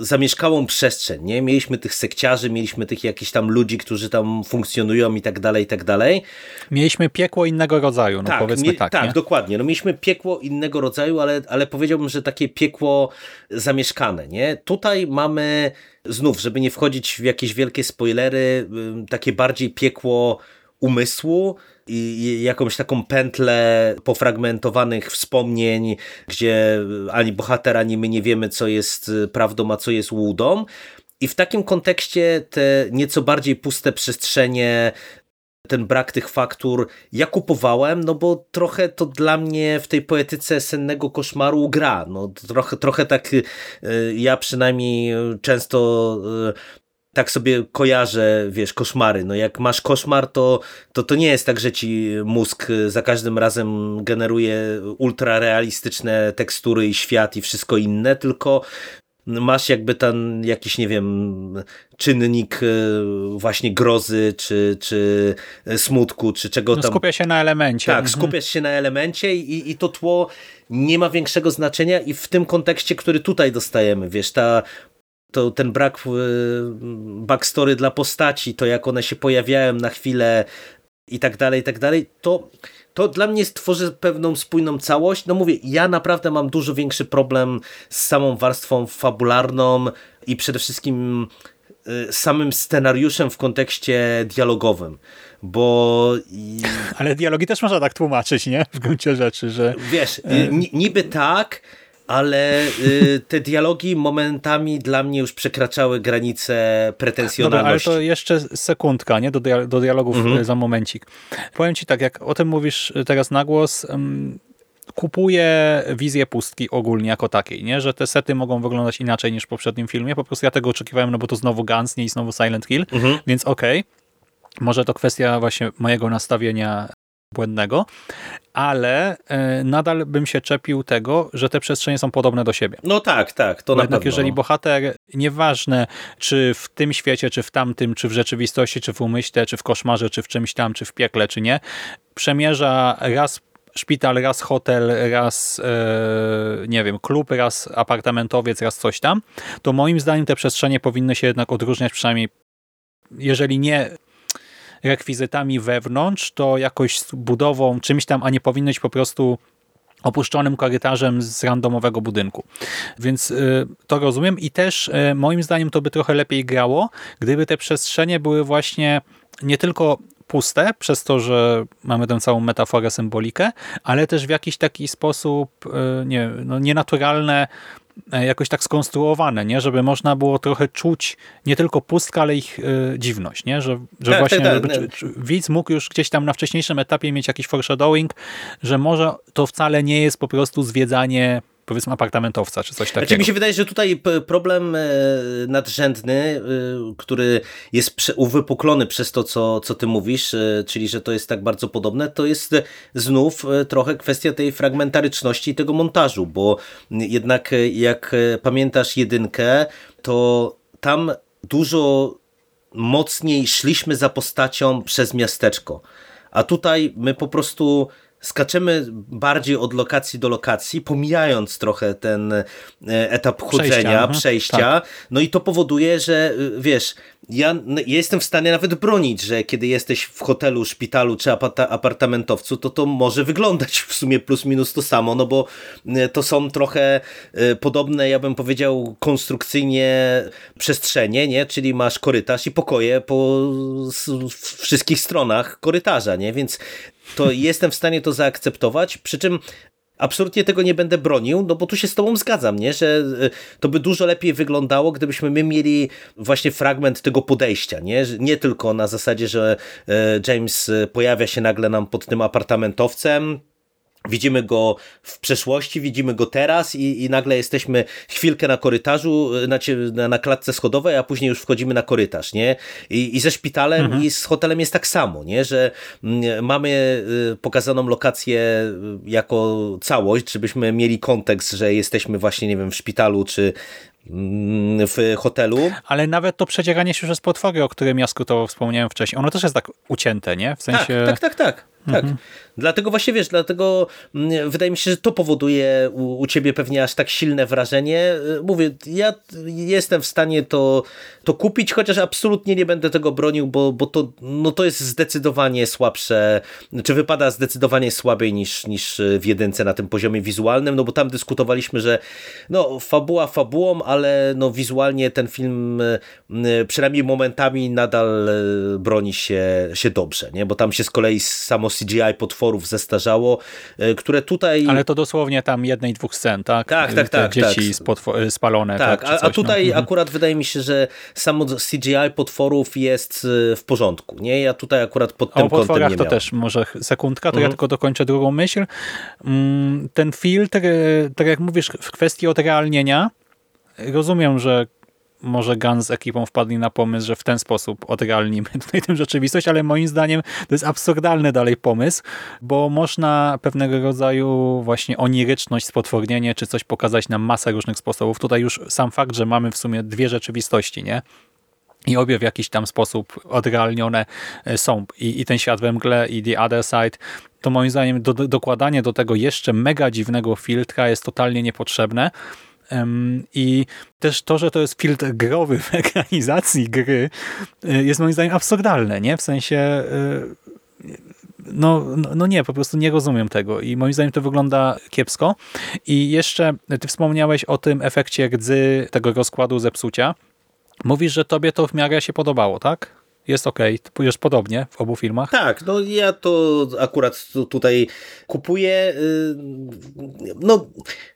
zamieszkałą przestrzeń, nie? Mieliśmy tych sekciarzy, mieliśmy tych jakichś tam ludzi, którzy tam funkcjonują i tak dalej, i tak dalej. Mieliśmy piekło innego rodzaju, no tak, powiedzmy tak. Tak, nie? dokładnie. No mieliśmy piekło innego rodzaju, ale, ale powiedziałbym, że takie piekło zamieszkane, nie? Tutaj mamy znów, żeby nie wchodzić w jakieś wielkie spoilery, takie bardziej piekło umysłu, i jakąś taką pętlę pofragmentowanych wspomnień, gdzie ani bohater, ani my nie wiemy, co jest prawdą, a co jest łudą. I w takim kontekście te nieco bardziej puste przestrzenie, ten brak tych faktur ja kupowałem, no bo trochę to dla mnie w tej poetyce sennego koszmaru gra. No, trochę, trochę tak y, ja przynajmniej często y, tak sobie kojarzę, wiesz, koszmary. No jak masz koszmar, to, to to nie jest tak, że ci mózg za każdym razem generuje ultra realistyczne tekstury i świat i wszystko inne, tylko masz jakby ten jakiś, nie wiem, czynnik e, właśnie grozy, czy, czy smutku, czy czego no, tam. Skupia się na elemencie. Tak, mhm. skupiasz się na elemencie i, i to tło nie ma większego znaczenia i w tym kontekście, który tutaj dostajemy, wiesz, ta to ten brak backstory dla postaci, to jak one się pojawiają na chwilę i tak dalej, i tak dalej, to, to dla mnie stworzy pewną spójną całość. No mówię, ja naprawdę mam dużo większy problem z samą warstwą fabularną i przede wszystkim y, samym scenariuszem w kontekście dialogowym, bo... Ale dialogi też można tak tłumaczyć, nie? W gruncie rzeczy, że... Wiesz, y, niby tak, ale y, te dialogi momentami dla mnie już przekraczały granice pretensjonalności. Dobra, ale to jeszcze sekundka, nie? Do, dia do dialogów mhm. Y, za momencik. Powiem ci tak, jak o tym mówisz teraz na głos, um, kupuję wizję pustki ogólnie jako takiej, nie? że te sety mogą wyglądać inaczej niż w poprzednim filmie. Po prostu ja tego oczekiwałem, no bo to znowu Guns, nie i znowu Silent Hill, mhm. więc okej. Okay. Może to kwestia właśnie mojego nastawienia błędnego, ale e, nadal bym się czepił tego, że te przestrzenie są podobne do siebie. No tak, tak, to Bo na jednak pewno. jeżeli bohater, nieważne czy w tym świecie, czy w tamtym, czy w rzeczywistości, czy w umyśle, czy w koszmarze, czy w czymś tam, czy w piekle, czy nie, przemierza raz szpital, raz hotel, raz e, nie wiem, klub, raz apartamentowiec, raz coś tam, to moim zdaniem te przestrzenie powinny się jednak odróżniać przynajmniej jeżeli nie rekwizytami wewnątrz, to jakoś z budową, czymś tam, a nie powinno być po prostu opuszczonym korytarzem z randomowego budynku. Więc y, to rozumiem i też y, moim zdaniem to by trochę lepiej grało, gdyby te przestrzenie były właśnie nie tylko puste, przez to, że mamy tę całą metaforę, symbolikę, ale też w jakiś taki sposób e, nie, no, nienaturalne, jakoś tak skonstruowane, nie? żeby można było trochę czuć nie tylko pustkę, ale ich y, dziwność, nie? że, że Tak, właśnie tak, żeby, tak. czy- czy widz mógł już gdzieś tam na wcześniejszym etapie mieć jakiś foreshadowing, że może to wcale nie jest po prostu zwiedzanie powiedzmy apartamentowca, czy coś takiego. Znaczy mi się wydaje, że tutaj problem e, nadrzędny, e, który jest uwypuklony przez to, co, co ty mówisz, e, czyli że to jest tak bardzo podobne, to jest znów trochę kwestia tej fragmentaryczności i tego montażu, bo jednak jak pamiętasz jedynkę, to tam dużo mocniej szliśmy za postacią przez miasteczko. A tutaj my po prostu skaczemy bardziej od lokacji do lokacji, pomijając trochę ten e, etap chodzenia, Przejścia, przejścia. mhm, No i to powoduje, że y, wiesz, ja, jestem w stanie nawet bronić, że kiedy jesteś w hotelu, szpitalu czy apartamentowcu, to to może wyglądać w sumie plus minus to samo, no bo y, to są trochę y, podobne, ja bym powiedział, konstrukcyjnie przestrzenie, nie? Czyli masz korytarz i pokoje po wszystkich stronach korytarza, nie? Więc to jestem w stanie to zaakceptować, przy czym absolutnie tego nie będę bronił, no bo tu się z tobą zgadzam, nie? że y, to by dużo lepiej wyglądało, gdybyśmy my mieli właśnie fragment tego podejścia, nie, nie tylko na zasadzie, że y, James pojawia się nagle nam pod tym apartamentowcem, Widzimy go w przeszłości, widzimy go teraz i, i nagle jesteśmy chwilkę na korytarzu, znaczy na, na klatce schodowej, a później już wchodzimy na korytarz, nie? I, i ze szpitalem i z hotelem jest tak samo, nie? Że mm, mamy y, pokazaną lokację y, jako całość, żebyśmy mieli kontekst, że jesteśmy właśnie, nie wiem, w szpitalu czy mm, w hotelu. Ale nawet to przedzieranie się przez potwory, o którym ja skrótowo wspomniałem wcześniej, ono też jest tak ucięte, nie? W sensie... Tak, tak, tak, tak. Tak. Dlatego właśnie wiesz, dlatego mm, wydaje mi się, że to powoduje u, u ciebie pewnie aż tak silne wrażenie. Y, Mówię, ja jestem w stanie to, to kupić, chociaż absolutnie nie będę tego bronił, bo, bo to, no to jest zdecydowanie słabsze, czy wypada zdecydowanie słabiej niż, niż w jedynce na tym poziomie wizualnym, no bo tam dyskutowaliśmy, że no fabuła fabułą, ale no wizualnie ten film y, y, przynajmniej momentami nadal y, broni się, się dobrze, nie? bo tam się z kolei samo CGI potworów zestarzało, y, które tutaj... Ale to dosłownie tam jednej, dwóch scen, tak? Tak, tak, Te tak, Dzieci tak. potwo- spalone, tak? Tak, a, coś, a tutaj no. Akurat wydaje mi się, że samo CGI potworów jest y, w porządku, nie? Ja tutaj akurat pod tym o kątem potworach nie to miałem. też może sekundka, to ja Mhm. tylko dokończę drugą myśl. Mm, Ten filtr, e, tak jak mówisz, w kwestii odrealnienia, rozumiem, że może Gun z ekipą wpadli na pomysł, że w ten sposób odrealnimy tutaj tę rzeczywistość, ale moim zdaniem to jest absurdalny dalej pomysł, bo można pewnego rodzaju właśnie oniryczność, spotwornienie czy coś pokazać na masę różnych sposobów. Tutaj już sam fakt, że mamy w sumie dwie rzeczywistości, nie? i obie w jakiś tam sposób odrealnione e, są. I, i ten świat we mgle i The Other Side, to moim zdaniem do, do, dokładanie do tego jeszcze mega dziwnego filtra jest totalnie niepotrzebne. I też to, że to jest filtr growy w ekranizacji gry e, jest moim zdaniem absurdalne, nie? W sensie e, no, no, no nie, po prostu nie rozumiem tego i moim zdaniem to wygląda kiepsko. I jeszcze ty wspomniałeś o tym efekcie rdzy tego rozkładu zepsucia. Mówisz, że tobie to w miarę się podobało, tak? Jest okay. jest podobnie w obu filmach. Tak, no ja to akurat tu- tutaj kupuję. y, No,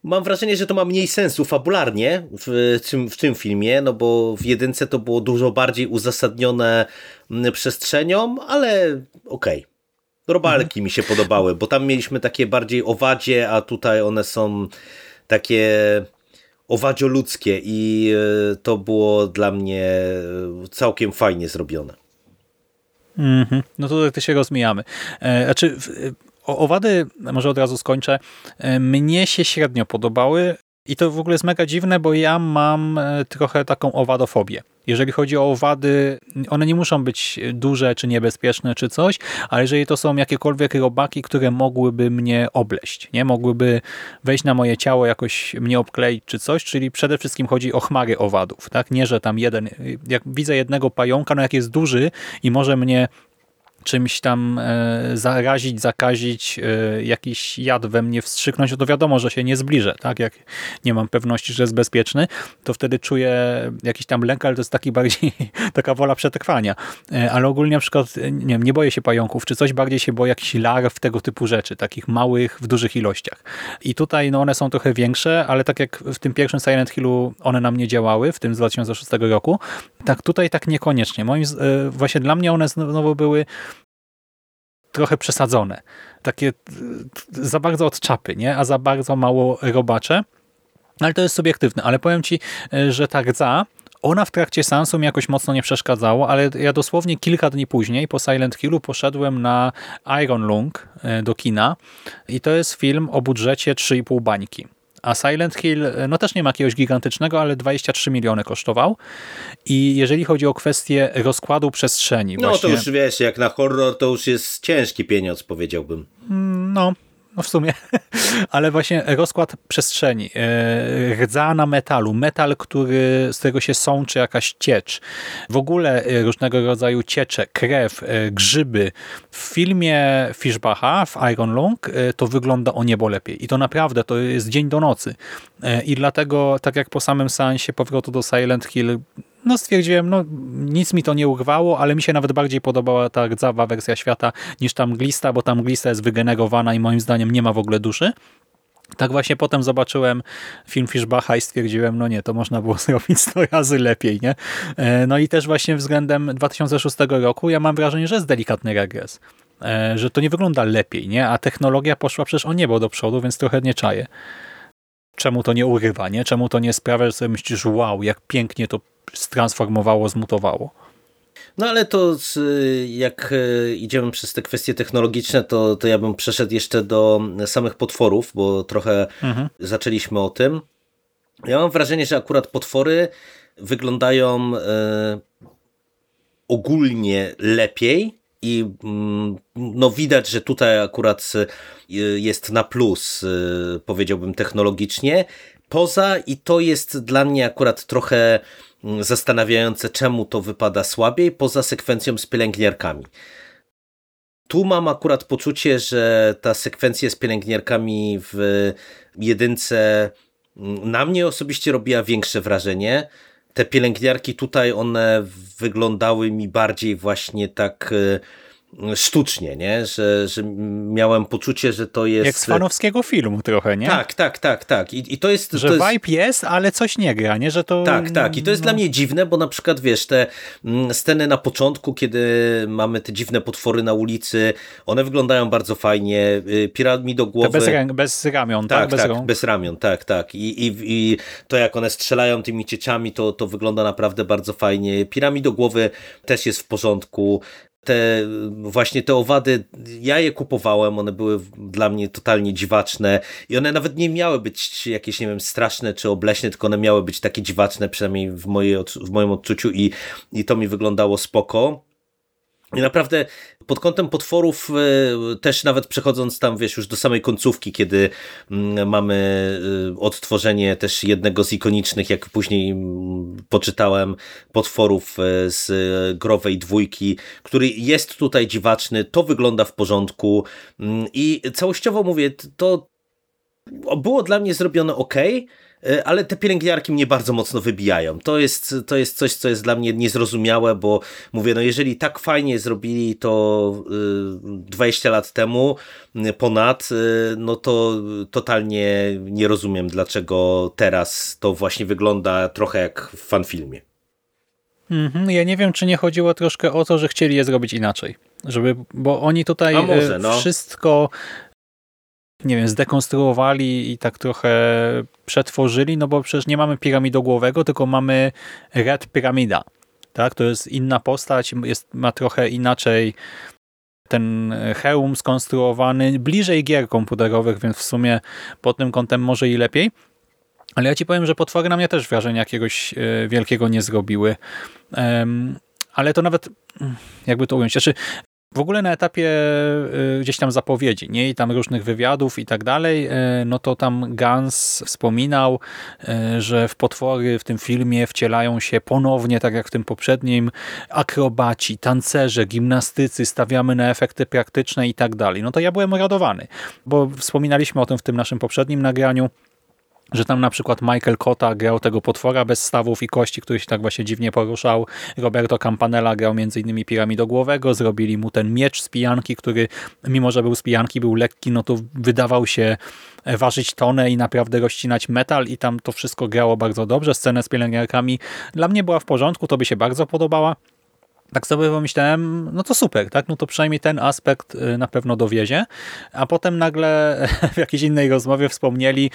mam wrażenie, że to ma mniej sensu fabularnie w tym, w tym filmie, no bo w jedynce to było dużo bardziej uzasadnione mm, przestrzenią, ale okej. Robalki mi się podobały, bo tam mieliśmy takie bardziej owadzie, a tutaj one są takie owadzioludzkie i y, to było dla mnie y, całkiem fajnie zrobione. Mhm. No to ty się rozmijamy. E, Znaczy, owady, może od razu skończę, e, mnie się średnio podobały i to w ogóle jest mega dziwne, bo ja mam e, trochę taką owadofobię. Jeżeli chodzi o owady, one nie muszą być duże, czy niebezpieczne, czy coś, ale jeżeli to są jakiekolwiek robaki, które mogłyby mnie obleść, nie mogłyby wejść na moje ciało, jakoś mnie obkleić, czy coś, czyli przede wszystkim chodzi o chmary owadów, tak? Nie, że tam jeden, jak widzę jednego pająka, no jak jest duży i może mnie czymś tam e, zarazić, zakazić, e, jakiś jad we mnie wstrzyknąć, no to wiadomo, że się nie zbliżę, tak? Jak nie mam pewności, że jest bezpieczny, to wtedy czuję jakiś tam lęk, ale to jest taki bardziej taka wola przetrwania. E, ale ogólnie na przykład, nie wiem, nie boję się pająków, czy coś bardziej się boję jakichś larw, tego typu rzeczy, takich małych, w dużych ilościach. I tutaj no one są trochę większe, ale tak jak w tym pierwszym Silent Hillu one nam nie działały, w tym z 2006 roku, tak tutaj tak niekoniecznie. Moim, właśnie dla mnie one znowu były trochę przesadzone. Takie za bardzo od czapy, nie? a za bardzo mało robacze. Ale to jest subiektywne. Ale powiem Ci, e, że ta rdza, ona w trakcie seansu mi jakoś mocno nie przeszkadzało, ale ja dosłownie kilka dni później po Silent Hillu poszedłem na Iron Lung e, do kina i to jest film o budżecie 3,5 bańki. A Silent Hill no też nie ma jakiegoś gigantycznego, ale 23 miliony kosztował. I jeżeli chodzi o kwestię rozkładu przestrzeni... No właśnie... to już wiesz, jak na horror to już jest ciężki pieniądz, powiedziałbym. No, no w sumie, ale właśnie rozkład przestrzeni, e, rdza na metalu, metal, który, z którego się sączy jakaś ciecz, w ogóle e, różnego rodzaju ciecze, krew, e, grzyby. W filmie Fishbacha, w Iron Lung, to wygląda o niebo lepiej. I to naprawdę, to jest dzień do nocy. I dlatego, tak jak po samym seansie powrotu do Silent Hill no stwierdziłem, no nic mi to nie urwało, ale mi się nawet bardziej podobała ta rdzawa wersja świata niż ta mglista, bo ta mglista jest wygenerowana i moim zdaniem nie ma w ogóle duszy. Tak właśnie potem zobaczyłem film Fischbacha i stwierdziłem, no nie, to można było zrobić 100 razy lepiej, nie? E, no i też właśnie względem 2006 roku ja mam wrażenie, że jest delikatny regres. E, że to nie wygląda lepiej, nie? A technologia poszła przecież o niebo do przodu, więc trochę nie czaję. Czemu to nie urywa, nie? Czemu to nie sprawia, że sobie myślisz, wow, jak pięknie to transformowało, zmutowało. No ale to jak e, idziemy przez te kwestie technologiczne, to, to ja bym przeszedł jeszcze do samych potworów, bo trochę mhm. zaczęliśmy o tym. Ja mam wrażenie, że akurat potwory wyglądają e, ogólnie lepiej i mm, no widać, że tutaj akurat e, jest na plus, powiedziałbym technologicznie. Poza i to jest dla mnie akurat trochę zastanawiające, czemu to wypada słabiej, poza sekwencją z pielęgniarkami. Tu mam akurat poczucie, że ta sekwencja z pielęgniarkami w jedynce mm, na mnie osobiście robiła większe wrażenie. Te pielęgniarki tutaj, one wyglądały mi bardziej właśnie tak y, sztucznie, nie? Że, że miałem poczucie, że to jest... Jak z fanowskiego filmu trochę, nie? Tak, tak, tak, tak. I, i to jest... Że to jest... vibe jest, ale coś nie gra, nie? Że to... Tak, tak. I to jest no. dla mnie dziwne, bo na przykład, wiesz, te mm, sceny na początku, kiedy mamy te dziwne potwory na ulicy, one wyglądają bardzo fajnie. Y, Piramidogłowe... Bez, bez ramion, tak? Tak, bez, tak, bez ramion, tak, tak. I, i, I to, jak one strzelają tymi cieciami, to, to wygląda naprawdę bardzo fajnie. Piramidogłowy też jest w porządku te właśnie te owady, ja je kupowałem, one były dla mnie totalnie dziwaczne i one nawet nie miały być jakieś, nie wiem, straszne czy obleśne, tylko one miały być takie dziwaczne, przynajmniej w, mojej, w moim odczuciu i, i to mi wyglądało spoko. I naprawdę pod kątem potworów e, też nawet przechodząc tam, wiesz, już do samej końcówki, kiedy mm, mamy e, odtworzenie też jednego z ikonicznych, jak później mm, poczytałem, potworów e, z Growej Dwójki, który jest tutaj dziwaczny, to wygląda w porządku mm, i całościowo mówię, to było dla mnie zrobione ok, ale te pielęgniarki mnie bardzo mocno wybijają. To jest, to jest coś, co jest dla mnie niezrozumiałe, bo mówię, no jeżeli tak fajnie zrobili to 20 y, lat temu y, ponad, no to totalnie nie rozumiem, dlaczego teraz to właśnie wygląda trochę jak w fanfilmie. Mhm, ja nie wiem, czy nie chodziło troszkę o to, że chcieli je zrobić inaczej. Żeby, bo oni tutaj no. wszystko nie wiem, zdekonstruowali i tak trochę przetworzyli, no bo przecież nie mamy piramidogłowego, tylko mamy Red Pyramida. Tak? To jest inna postać, jest, ma trochę inaczej ten hełm skonstruowany, bliżej gier komputerowych, więc w sumie pod tym kątem może i lepiej. Ale ja ci powiem, że potwory na mnie też wrażenia jakiegoś e, wielkiego nie zrobiły. Ale to nawet, jakby to ująć, znaczy W ogóle na etapie y, gdzieś tam zapowiedzi, nie? I tam różnych wywiadów i tak dalej, y, no to tam Gans wspominał, y, że w potwory w tym filmie wcielają się ponownie, tak jak w tym poprzednim, akrobaci, tancerze, gimnastycy, stawiamy na efekty praktyczne i tak dalej. No to ja byłem radowany, bo wspominaliśmy o tym w tym naszym poprzednim nagraniu, że tam na przykład Michael Kota grał tego potwora bez stawów i kości, który się tak właśnie dziwnie poruszał. Roberto Campanella grał m.in. piramidogłowego, zrobili mu ten miecz z pijanki, który mimo, że był z pijanki, był lekki, no to wydawał się ważyć tonę i naprawdę rozcinać metal i tam to wszystko grało bardzo dobrze. Scenę z pielęgniarkami dla mnie była w porządku, to by się bardzo podobała tak sobie pomyślałem, no to super, tak? No to przynajmniej ten aspekt y, na pewno dowiezie. A potem nagle w jakiejś innej rozmowie wspomnieli,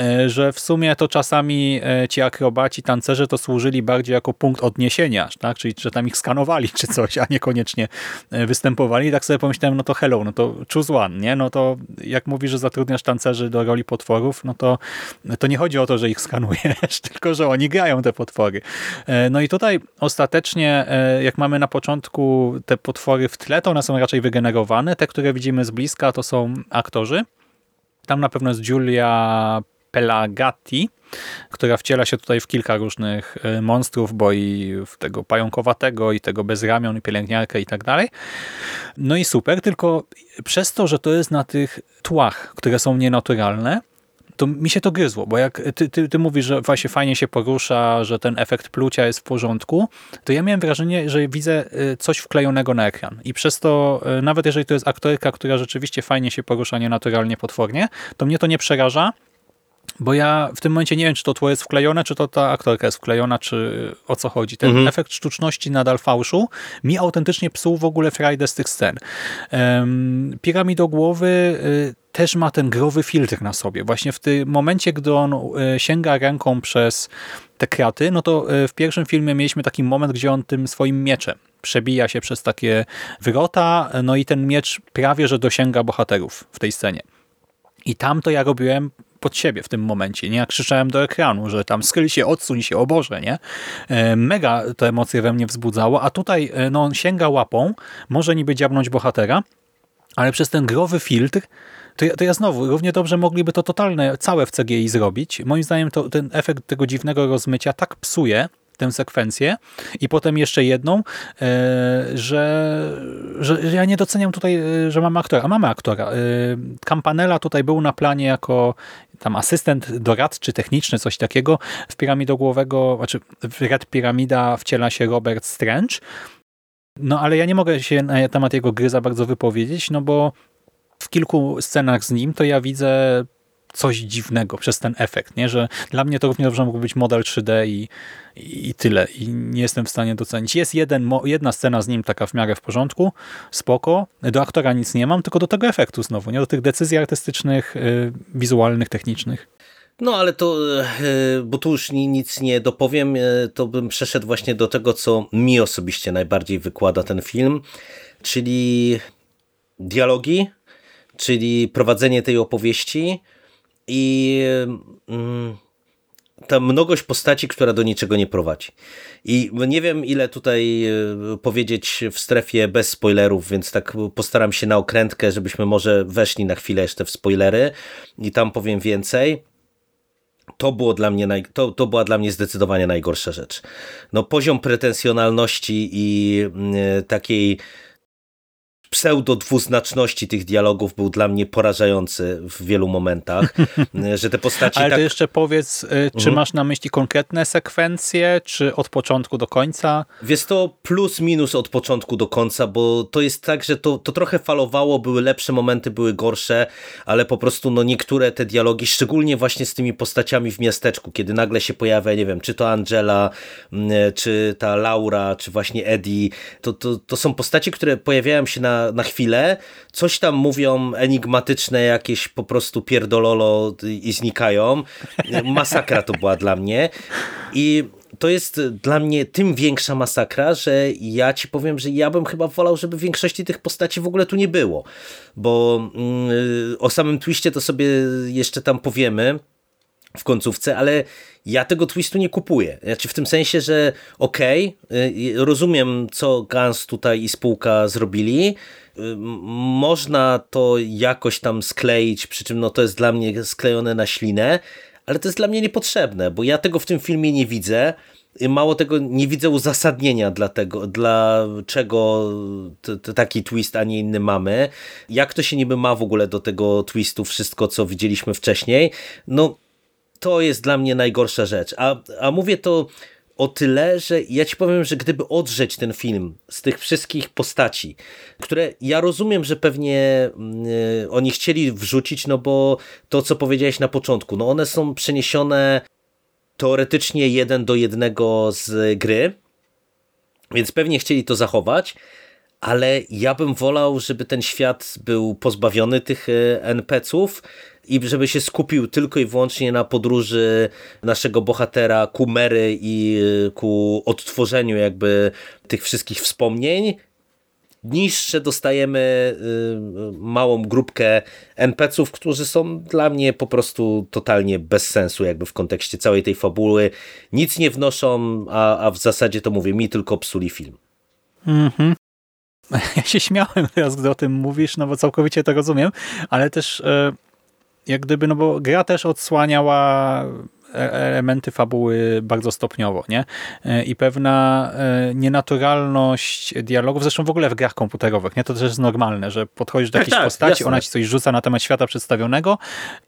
y, że w sumie to czasami y, ci akrobaci, tancerze to służyli bardziej jako punkt odniesienia, tak? Czyli że tam ich skanowali czy coś, a niekoniecznie występowali. I tak sobie pomyślałem, no to hello, no to choose one, nie? No to jak mówisz, że zatrudniasz tancerzy do roli potworów, no to, to nie chodzi o to, że ich skanujesz, tylko że oni grają te potwory. No i tutaj ostatecznie, jak mamy na początku te potwory w tle, to one są raczej wygenerowane. Te, które widzimy z bliska, to są aktorzy. Tam na pewno jest Giulia Pelagatti, która wciela się tutaj w kilka różnych e, monstrów, bo i w tego pająkowatego, i tego bez ramion, i pielęgniarkę i tak dalej. No i super, tylko przez to, że to jest na tych tłach, które są nienaturalne, to mi się to gryzło, bo jak ty, ty, ty mówisz, że właśnie fajnie się porusza, że ten efekt plucia jest w porządku, to ja miałem wrażenie, że widzę y, coś wklejonego na ekran. I przez to, y, nawet jeżeli to jest aktorka, która rzeczywiście fajnie się porusza nienaturalnie, potwornie, to mnie to nie przeraża, bo ja w tym momencie nie wiem, czy to tło jest wklejone, czy to ta aktorka jest wklejona, czy o co chodzi. Ten mhm. efekt sztuczności nadal fałszu mi autentycznie psuł w ogóle frajdę z tych scen. Um, piramidogłowy y, też ma ten growy filtr na sobie. Właśnie w tym momencie, gdy on y, sięga ręką przez te kraty, no to y, w pierwszym filmie mieliśmy taki moment, gdzie on tym swoim mieczem przebija się przez takie wyrota, no i ten miecz prawie, że dosięga bohaterów w tej scenie. I tam to ja robiłem pod siebie w tym momencie, nie? Jak krzyczałem do ekranu, że tam schyl się, odsuń się, o Boże, nie? E, mega te emocje we mnie wzbudzało, a tutaj e, no, on sięga łapą, może niby dziabnąć bohatera, ale przez ten growy filtr to ja, to ja znowu, równie dobrze mogliby to totalne, całe w CGI zrobić. Moim zdaniem to, ten efekt tego dziwnego rozmycia tak psuje tę sekwencję i potem jeszcze jedną, e, że, że, ja nie doceniam tutaj, e, że mamy aktora. A mamy aktora. E, Campanella tutaj był na planie jako tam asystent doradczy, techniczny, coś takiego. W piramidogłowego, znaczy w Red Piramida wciela się Robert Strange. No ale ja nie mogę się na temat jego gry za bardzo wypowiedzieć, no bo w kilku scenach z nim to ja widzę coś dziwnego przez ten efekt, nie? że dla mnie to równie dobrze mógł być model 3D i, i tyle. I nie jestem w stanie docenić. Jest jeden, jedna scena z nim taka w miarę w porządku, spoko. Do aktora nic nie mam, tylko do tego efektu znowu, nie? do tych decyzji artystycznych, y, wizualnych, technicznych. No ale to, y, bo tu już nic nie dopowiem, y, to bym przeszedł właśnie do tego, co mi osobiście najbardziej wykłada ten film, czyli dialogi, czyli prowadzenie tej opowieści, i mm, ta mnogość postaci, która do niczego nie prowadzi. I nie wiem, ile tutaj e, powiedzieć w strefie bez spoilerów, więc tak postaram się na okrętkę, żebyśmy może weszli na chwilę jeszcze w spoilery i tam powiem więcej. To, było dla mnie naj... to, to była dla mnie zdecydowanie najgorsza rzecz. No, poziom pretensjonalności i mm, takiej pseudo-dwuznaczności tych dialogów był dla mnie porażający w wielu momentach, że te postaci Ale tak... to jeszcze powiedz, y, czy mhm. masz na myśli konkretne sekwencje, czy od początku do końca? Wiesz to plus minus od początku do końca, bo to jest tak, że to, to trochę falowało, były lepsze momenty, były gorsze, ale po prostu no niektóre te dialogi, szczególnie właśnie z tymi postaciami w miasteczku, kiedy nagle się pojawia, nie wiem, czy to Angela, mm, czy ta Laura, czy właśnie Eddie, to, to, to są postaci, które pojawiają się na na, chwilę, coś tam mówią enigmatyczne jakieś po prostu pierdololo i znikają. Masakra to była dla mnie. I to jest dla mnie tym większa masakra, że ja ci powiem, że ja bym chyba wolał, żeby większości tych postaci w ogóle tu nie było, bo mm, o samym twiście to sobie jeszcze tam powiemy, w końcówce, ale ja tego twistu nie kupuję. Znaczy w tym sensie, że okej, okay, rozumiem co Gans tutaj i spółka zrobili, można to jakoś tam skleić, przy czym no to jest dla mnie sklejone na ślinę, ale to jest dla mnie niepotrzebne, bo ja tego w tym filmie nie widzę. Mało tego, nie widzę uzasadnienia dla tego, dlaczego taki twist, a nie inny mamy. Jak to się niby ma w ogóle do tego twistu, wszystko co widzieliśmy wcześniej. No, to jest dla mnie najgorsza rzecz. A, a mówię to o tyle, że ja ci powiem, że gdyby odrzeć ten film z tych wszystkich postaci, które ja rozumiem, że pewnie y, oni chcieli wrzucić, no bo to, co powiedziałeś na początku, no one są przeniesione teoretycznie jeden do jednego z gry, więc pewnie chcieli to zachować, ale ja bym wolał, żeby ten świat był pozbawiony tych y, NPC-ów, i żeby się skupił tylko i wyłącznie na podróży naszego bohatera ku Mary i y, ku odtworzeniu jakby tych wszystkich wspomnień, niż że dostajemy y, małą grupkę NPC-ów, którzy są dla mnie po prostu totalnie bez sensu jakby w kontekście całej tej fabuły. Nic nie wnoszą, a, a w zasadzie to mówię, mi tylko psuli film. Mhm. Ja się śmiałem teraz, gdy o tym mówisz, no bo całkowicie to rozumiem, ale też e, jak gdyby, no bo gra też odsłaniała e, elementy fabuły bardzo stopniowo, nie? E, I pewna e, nienaturalność dialogów, zresztą w ogóle w grach komputerowych, nie? To też jest normalne, że podchodzisz do tak, jakiejś tak, postaci, jasne. ona ci coś rzuca na temat świata przedstawionego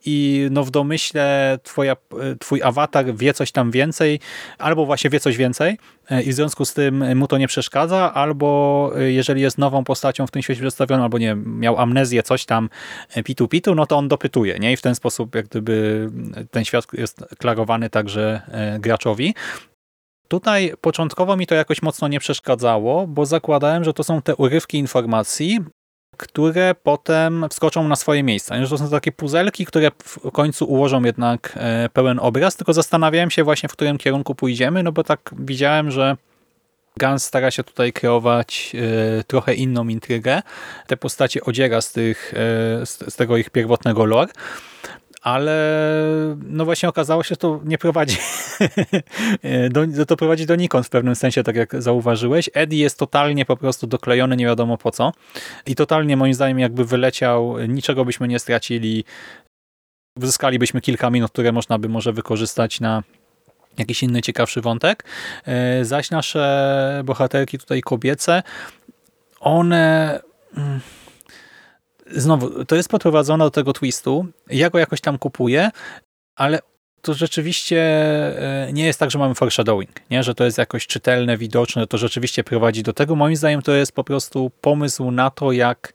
i no w domyśle twoja, twój awatar wie coś tam więcej, albo właśnie wie coś więcej, i w związku z tym mu to nie przeszkadza, albo e, jeżeli jest nową postacią w tym świecie przedstawioną, albo nie miał amnezję, coś tam e, pitu-pitu, no to on dopytuje, nie? I w ten sposób jak gdyby ten świat jest klarowany także graczowi. Tutaj początkowo mi to jakoś mocno nie przeszkadzało, bo zakładałem, że to są te urywki informacji, które potem wskoczą na swoje miejsca. To są takie puzelki, które w końcu ułożą jednak e, pełen obraz, tylko zastanawiałem się właśnie, w którym kierunku pójdziemy, no bo tak widziałem, że Gans stara się tutaj kreować e, trochę inną intrygę. Te postacie odziera z, tych, e, z tego ich pierwotnego lore ale no właśnie okazało się, że to nie prowadzi do, to prowadzi donikąd w pewnym sensie, tak jak zauważyłeś. Eddie jest totalnie po prostu doklejony, nie wiadomo po co i totalnie moim zdaniem jakby wyleciał, niczego byśmy nie stracili, uzyskalibyśmy kilka minut, które można by może wykorzystać na jakiś inny ciekawszy wątek. E, zaś nasze bohaterki tutaj kobiece, one mm, znowu, to jest podprowadzone do tego twistu. Ja go jakoś tam kupuję, ale to rzeczywiście e, nie jest tak, że mamy foreshadowing, nie? że to jest jakoś czytelne, widoczne, to rzeczywiście prowadzi do tego. Moim zdaniem to jest po prostu pomysł na to, jak,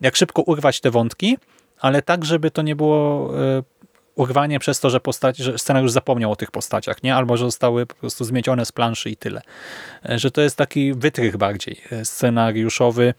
jak szybko urwać te wątki, ale tak, żeby to nie było e, urwanie przez to, że, postać, że scenariusz zapomniał o tych postaciach, nie? albo że zostały po prostu zmiecione z planszy i tyle. E, że to jest taki wytrych bardziej scenariuszowy,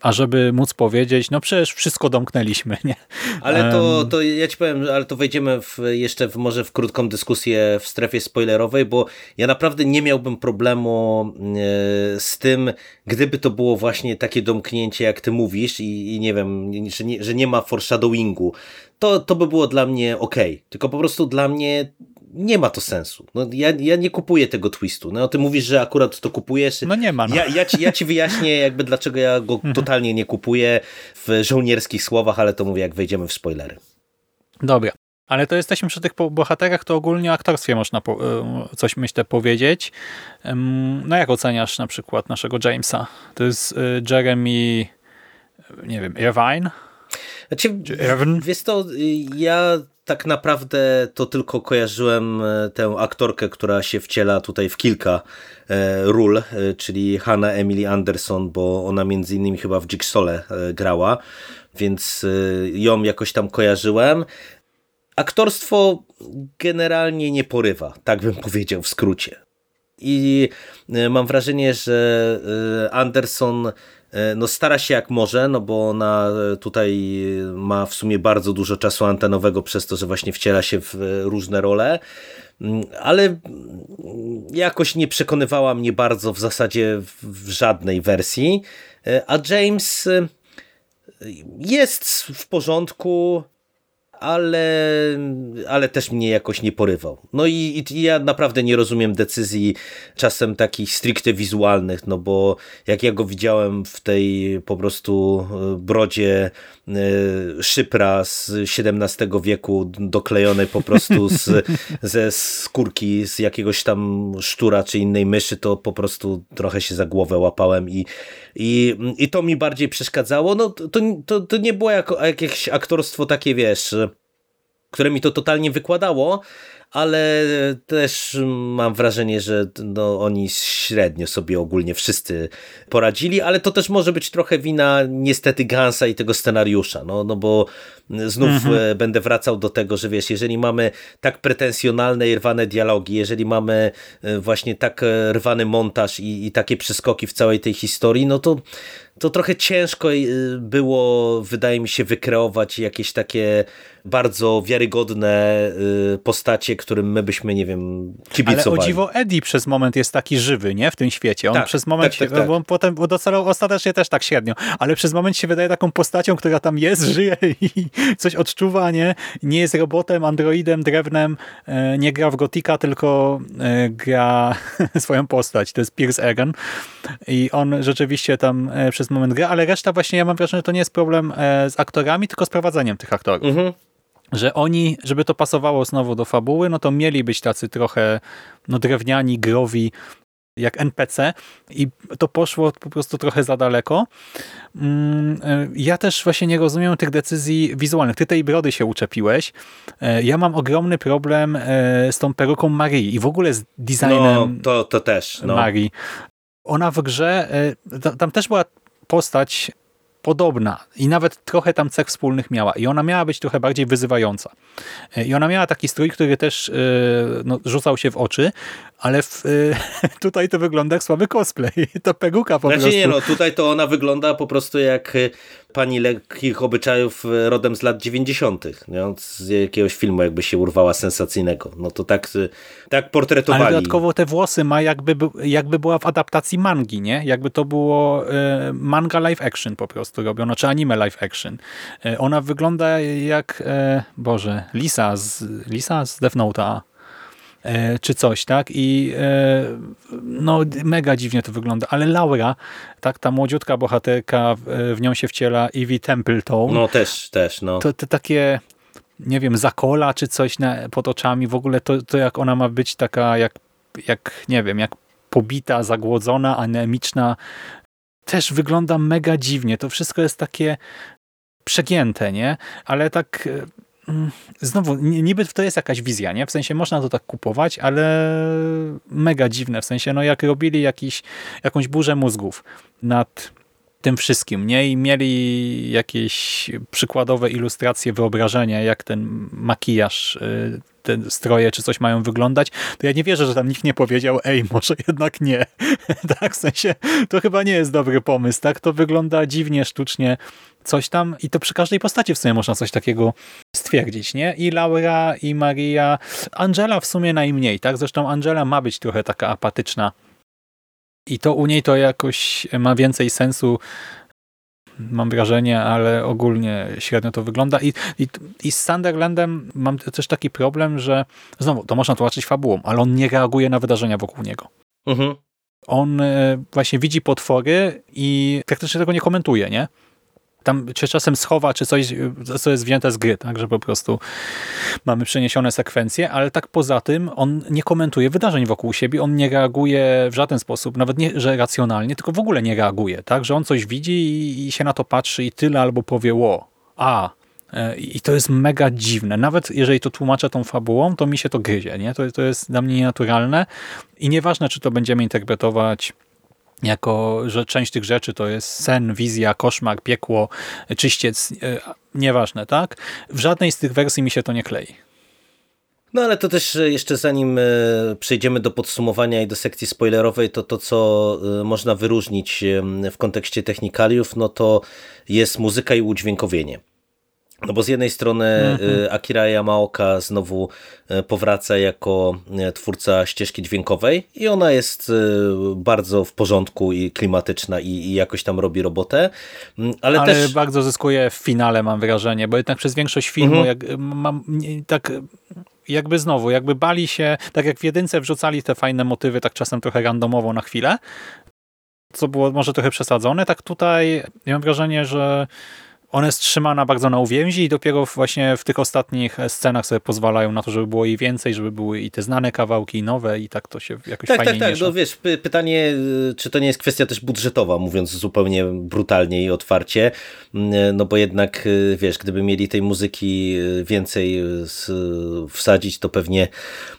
a żeby móc powiedzieć, no przecież wszystko domknęliśmy, nie? Ale to, to ja ci powiem, ale to wejdziemy w, jeszcze w, może w krótką dyskusję w strefie spoilerowej, bo ja naprawdę nie miałbym problemu e, z tym, gdyby to było właśnie takie domknięcie, jak ty mówisz i, i nie wiem, że nie, że nie ma foreshadowingu, to, to by było dla mnie ok. Tylko po prostu dla mnie nie ma to sensu. No, ja, ja nie kupuję tego twistu. No, ty mówisz, że akurat to kupujesz. No nie ma. No. Ja, ja, ci, ja ci wyjaśnię jakby dlaczego ja go mhm. totalnie nie kupuję w żołnierskich słowach, ale to mówię jak wejdziemy w spoilery. Dobra. Ale to jesteśmy przy tych bohaterach, to ogólnie o aktorstwie można e, coś myślę powiedzieć. No jak oceniasz na przykład naszego Jamesa? To jest e, Jeremy, nie wiem, Irvine? Znaczy, wiesz to, ja tak naprawdę to tylko kojarzyłem e, tę aktorkę, która się wciela tutaj w kilka e, ról, e, czyli Hanna Emily Anderson, bo ona między innymi chyba w Jigsole grała, więc ją jakoś tam kojarzyłem. Aktorstwo generalnie nie porywa, tak bym powiedział w skrócie. I mam wrażenie, że Anderson no stara się jak może, no bo ona e, tutaj ma w sumie bardzo dużo czasu antenowego przez to, że właśnie wciela się w e, różne role, mm, ale jakoś nie przekonywała mnie bardzo w zasadzie w żadnej wersji, a James jest w porządku, ale, ale też mnie jakoś nie porywał. No i, i, ja naprawdę nie rozumiem decyzji czasem takich stricte wizualnych, no bo jak ja go widziałem w tej po prostu e, brodzie e, szypra z XVII wieku doklejonej po prostu z, ze skórki z jakiegoś tam sztura czy innej myszy, to po prostu trochę się za głowę łapałem i, i, i to mi bardziej przeszkadzało. No to, to, to nie było jako, jakieś aktorstwo takie, wiesz, które mi to totalnie wykładało, ale też mam wrażenie, że no, oni średnio sobie ogólnie wszyscy poradzili, ale to też może być trochę wina niestety Gansa i tego scenariusza, no, no bo znów mhm. E, będę wracał do tego, że wiesz, jeżeli mamy tak pretensjonalne i rwane dialogi, jeżeli mamy e, właśnie tak e, rwany montaż i, i takie przeskoki w całej tej historii, no to to trochę ciężko było, wydaje mi się, wykreować jakieś takie bardzo wiarygodne postacie, którym my byśmy, nie wiem, kibicowali. Ale o dziwo Eddie przez moment jest taki żywy, nie? W tym świecie. On tak, przez moment tak, tak, się, tak. bo potem bo docalał ostatecznie też tak średnio, ale przez moment się wydaje taką postacią, która tam jest, żyje i coś odczuwa, nie? Nie jest robotem, androidem, drewnem, e, nie gra w Gotika, tylko e, gra swoją postać. To jest Pierce Egan i on rzeczywiście tam e, przez moment gra, ale reszta właśnie, ja mam wrażenie, że to nie jest problem z aktorami, tylko z prowadzeniem tych aktorów. Mhm że oni, żeby to pasowało znowu do fabuły, no to mieli być tacy trochę no, drewniani, growi, jak NPC i to poszło po prostu trochę za daleko. Mm, e, ja też właśnie nie rozumiem tych decyzji wizualnych. Ty tej brody się uczepiłeś. E, ja mam ogromny problem e, z tą peruką Marii i w ogóle z designem no, to, to też, no. Marii. Ona w grze, tam też była postać podobna i nawet trochę tam cech wspólnych miała i ona miała być trochę bardziej wyzywająca. I ona miała taki strój, który też no, rzucał się w oczy, ale w, tutaj to wygląda jak słaby cosplay. To peguka po znaczy, prostu. nie no, tutaj to ona wygląda po prostu jak pani lekkich obyczajów e, rodem z lat 90. Nie? Z jakiegoś filmu jakby się urwała sensacyjnego. No to tak, e, tak portretowali. Ale dodatkowo te włosy ma jakby, jakby była w adaptacji mangi, nie? Jakby to było e, manga live action po prostu robiono, czy anime live action. Ona wygląda jak, Boże, Lisa z, Lisa z Death Note'a. E, czy coś, tak? I e, no mega dziwnie to wygląda, ale Laura, tak, ta młodziutka bohaterka, w nią się wciela Evie Templeton. No też, też, no. To, to takie nie wiem, zakola czy coś na, pod oczami, w ogóle to, to jak ona ma być taka jak, jak nie wiem, jak pobita, zagłodzona, anemiczna, też wygląda mega dziwnie. To wszystko jest takie przegięte, nie? Ale tak Mm, znowu, niby to jest jakaś wizja, nie? W sensie można to tak kupować, ale mega dziwne, w sensie no jak robili jakiś, jakąś burzę mózgów nad tym wszystkim, nie? I mieli jakieś przykładowe ilustracje, wyobrażenia, jak ten makijaż, y, te stroje czy coś mają wyglądać, to ja nie wierzę, że tam nikt nie powiedział, ej, może jednak nie. tak, w sensie, to chyba nie jest dobry pomysł, tak? To wygląda dziwnie, sztucznie, coś tam i to przy każdej postaci w sumie można coś takiego stwierdzić, nie? I Laura, i Maria, Angela w sumie najmniej, tak? Zresztą Angela ma być trochę taka apatyczna i to u niej to jakoś ma więcej sensu mam wrażenie, ale ogólnie średnio to wygląda. I, i, i z Sunderlandem mam też taki problem, że znowu, to można tłumaczyć fabułą, ale on nie reaguje na wydarzenia wokół niego. Mhm. On e, właśnie widzi potwory i praktycznie tego nie komentuje, nie? Tam czy czasem schowa, czy coś, co jest wzięte z gry, tak, że po prostu mamy przeniesione sekwencje, ale tak poza tym on nie komentuje wydarzeń wokół siebie, on nie reaguje w żaden sposób, nawet nie, że racjonalnie, tylko w ogóle nie reaguje, tak, że on coś widzi i, i się na to patrzy i tyle, albo powie, ło, a, e, i to jest mega dziwne. Nawet jeżeli to tłumaczę tą fabułą, to mi się to gryzie. Nie? To, to jest dla mnie nienaturalne i nieważne, czy to będziemy interpretować jako, że część tych rzeczy to jest sen, wizja, koszmar, piekło, czyściec, e, nieważne, tak? W żadnej z tych wersji mi się to nie klei. No ale to też e, jeszcze zanim e, przejdziemy do podsumowania i do sekcji spoilerowej, to to co można wyróżnić w kontekście technikaliów, no to jest muzyka i udźwiękowienie. No bo z jednej strony mm-hmm. Akira Yamaoka znowu e, powraca jako e, twórca ścieżki dźwiękowej i ona jest bardzo w porządku i klimatyczna i, i jakoś tam robi robotę. Mm, ale, ale też... bardzo zyskuje w finale mam wrażenie, bo jednak przez większość filmu mm-hmm. jak, mam, tak jakby znowu, jakby bali się, tak jak w jedynce wrzucali te fajne motywy tak czasem trochę randomowo na chwilę, co było może trochę przesadzone, tak tutaj ja mam wrażenie, że ona jest trzymana bardzo na uwięzi i dopiero właśnie w tych ostatnich scenach sobie pozwalają na to, żeby było jej więcej, żeby były i te znane kawałki, i nowe i tak to się jakoś tak, fajnie Tak, tak, tak. No wiesz, py pytanie, y, czy to nie jest kwestia też budżetowa, mówiąc zupełnie brutalnie i otwarcie, mm, no bo jednak, y, wiesz, gdyby mieli tej muzyki y, więcej wsadzić, to pewnie